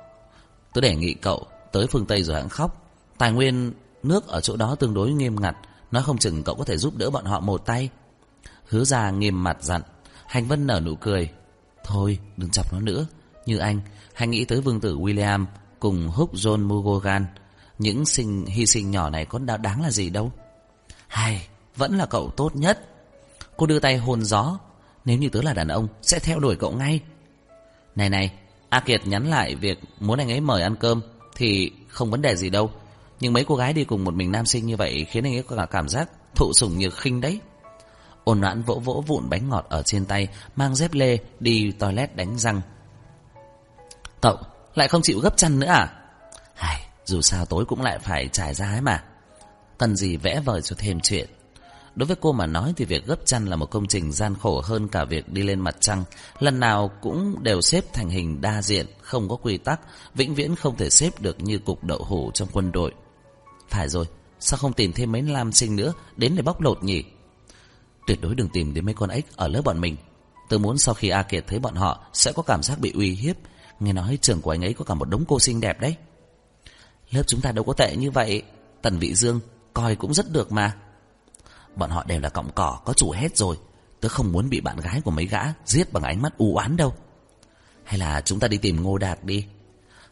Tôi đề nghị cậu tới phương Tây rồi hãng khóc. Tài nguyên nước ở chỗ đó tương đối nghiêm ngặt, Nói không chừng cậu có thể giúp đỡ bọn họ một tay. Hứa ra nghiêm mặt dặn. Hành Vân nở nụ cười. Thôi, đừng chọc nó nữa. Như anh, hãy nghĩ tới vương tử William Cùng húc John Mugogan. Những sinh, hy sinh nhỏ này có đáng là gì đâu. Hay, Vẫn là cậu tốt nhất. Cô đưa tay hôn gió. Nếu như tớ là đàn ông, Sẽ theo đuổi cậu ngay. Này này, A Kiệt nhắn lại việc muốn anh ấy mời ăn cơm Thì không vấn đề gì đâu nhưng mấy cô gái đi cùng một mình nam sinh như vậy Khiến anh ấy có cả cảm giác thụ sủng nhược khinh đấy. Ôn noãn vỗ vỗ vụn bánh ngọt ở trên tay Mang dép lê đi toilet đánh răng. Cậu lại không chịu gấp chăn nữa à? Hài, Dù sao tối cũng lại phải trải ra ấy mà. Cần gì vẽ vời cho thêm chuyện. Đối với cô mà nói thì việc gấp chăn là một công trình gian khổ hơn cả việc đi lên mặt trăng. Lần nào cũng đều xếp thành hình đa diện, không có quy tắc, vĩnh viễn không thể xếp được như cục đậu hủ trong quân đội. Phải rồi, sao không tìm thêm mấy lam sinh nữa đến để bóc lột nhỉ? Tuyệt đối đừng tìm đến mấy con ếch ở lớp bọn mình. Tôi muốn sau khi A Kiệt thấy bọn họ sẽ có cảm giác bị uy hiếp. Nghe nói trường của anh ấy có cả một đống cô xinh đẹp đấy. Lớp chúng ta đâu có tệ như vậy. Tần Vị Dương coi cũng rất được mà. Bọn họ đều là cọng cỏ, có chủ hết rồi. Tớ không muốn bị bạn gái của mấy gã giết bằng ánh mắt u oán đâu. Hay là chúng ta đi tìm Ngô Đạt đi.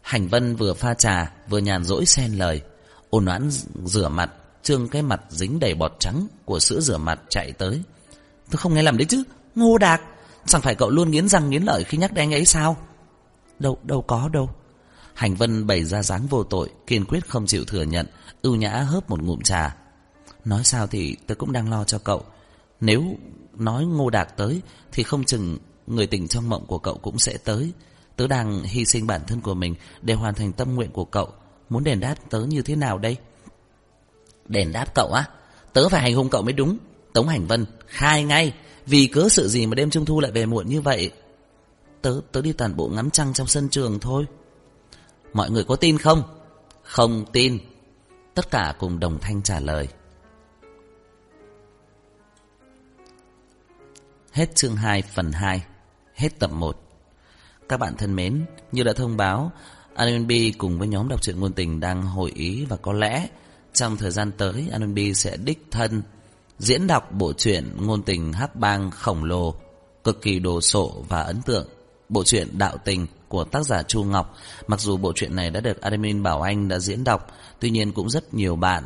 Hành Vân vừa pha trà, vừa nhàn rỗi xen lời. Ôn oán rửa mặt, trương cái mặt dính đầy bọt trắng của sữa rửa mặt chạy tới. Tôi không nghe lầm đấy chứ. Ngô Đạt, chẳng phải cậu luôn nghiến răng nghiến lợi khi nhắc đến anh ấy sao? Đâu, đâu có đâu. Hành Vân bày ra dáng vô tội, kiên quyết không chịu thừa nhận, ưu nhã hớp một ngụm trà. Nói sao thì tôi cũng đang lo cho cậu. Nếu nói Ngô Đạt tới thì không chừng người tình trong mộng của cậu cũng sẽ tới. Tớ đang hy sinh bản thân của mình để hoàn thành tâm nguyện của cậu. Muốn đền đáp tớ như thế nào đây? Đền đáp cậu á? Tớ phải hành hung cậu mới đúng. Tống Hành Vân khai ngay. Vì cớ sự gì mà đêm trung thu lại về muộn như vậy? Tớ, tớ đi toàn bộ ngắm trăng trong sân trường thôi. Mọi người có tin không? Không tin. Tất cả cùng đồng thanh trả lời. Hết chương 2 phần 2 Hết tập 1 Các bạn thân mến Như đã thông báo AnonB cùng với nhóm đọc truyện ngôn tình đang hội ý Và có lẽ trong thời gian tới AnonB sẽ đích thân Diễn đọc bộ truyện ngôn tình hắc bang khổng lồ Cực kỳ đồ sộ và ấn tượng. Bộ truyện đạo tình của tác giả Chu Ngọc Mặc dù bộ truyện này đã được admin Bảo Anh đã diễn đọc Tuy nhiên cũng rất nhiều bạn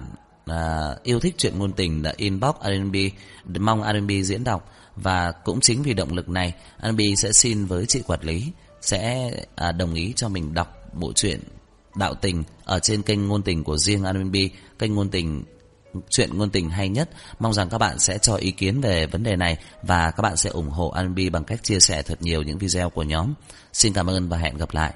à, yêu thích truyện ngôn tình đã inbox R&B mong R&B diễn đọc. Và cũng chính vì động lực này R&B sẽ xin với chị quản lý sẽ à, đồng ý cho mình đọc bộ truyện đạo tình ở trên kênh ngôn tình của riêng R&B kênh ngôn tình chuyện ngôn tình hay nhất. Mong rằng các bạn sẽ cho ý kiến về vấn đề này và các bạn sẽ ủng hộ R&B bằng cách chia sẻ thật nhiều những video của nhóm. Xin cảm ơn và hẹn gặp lại.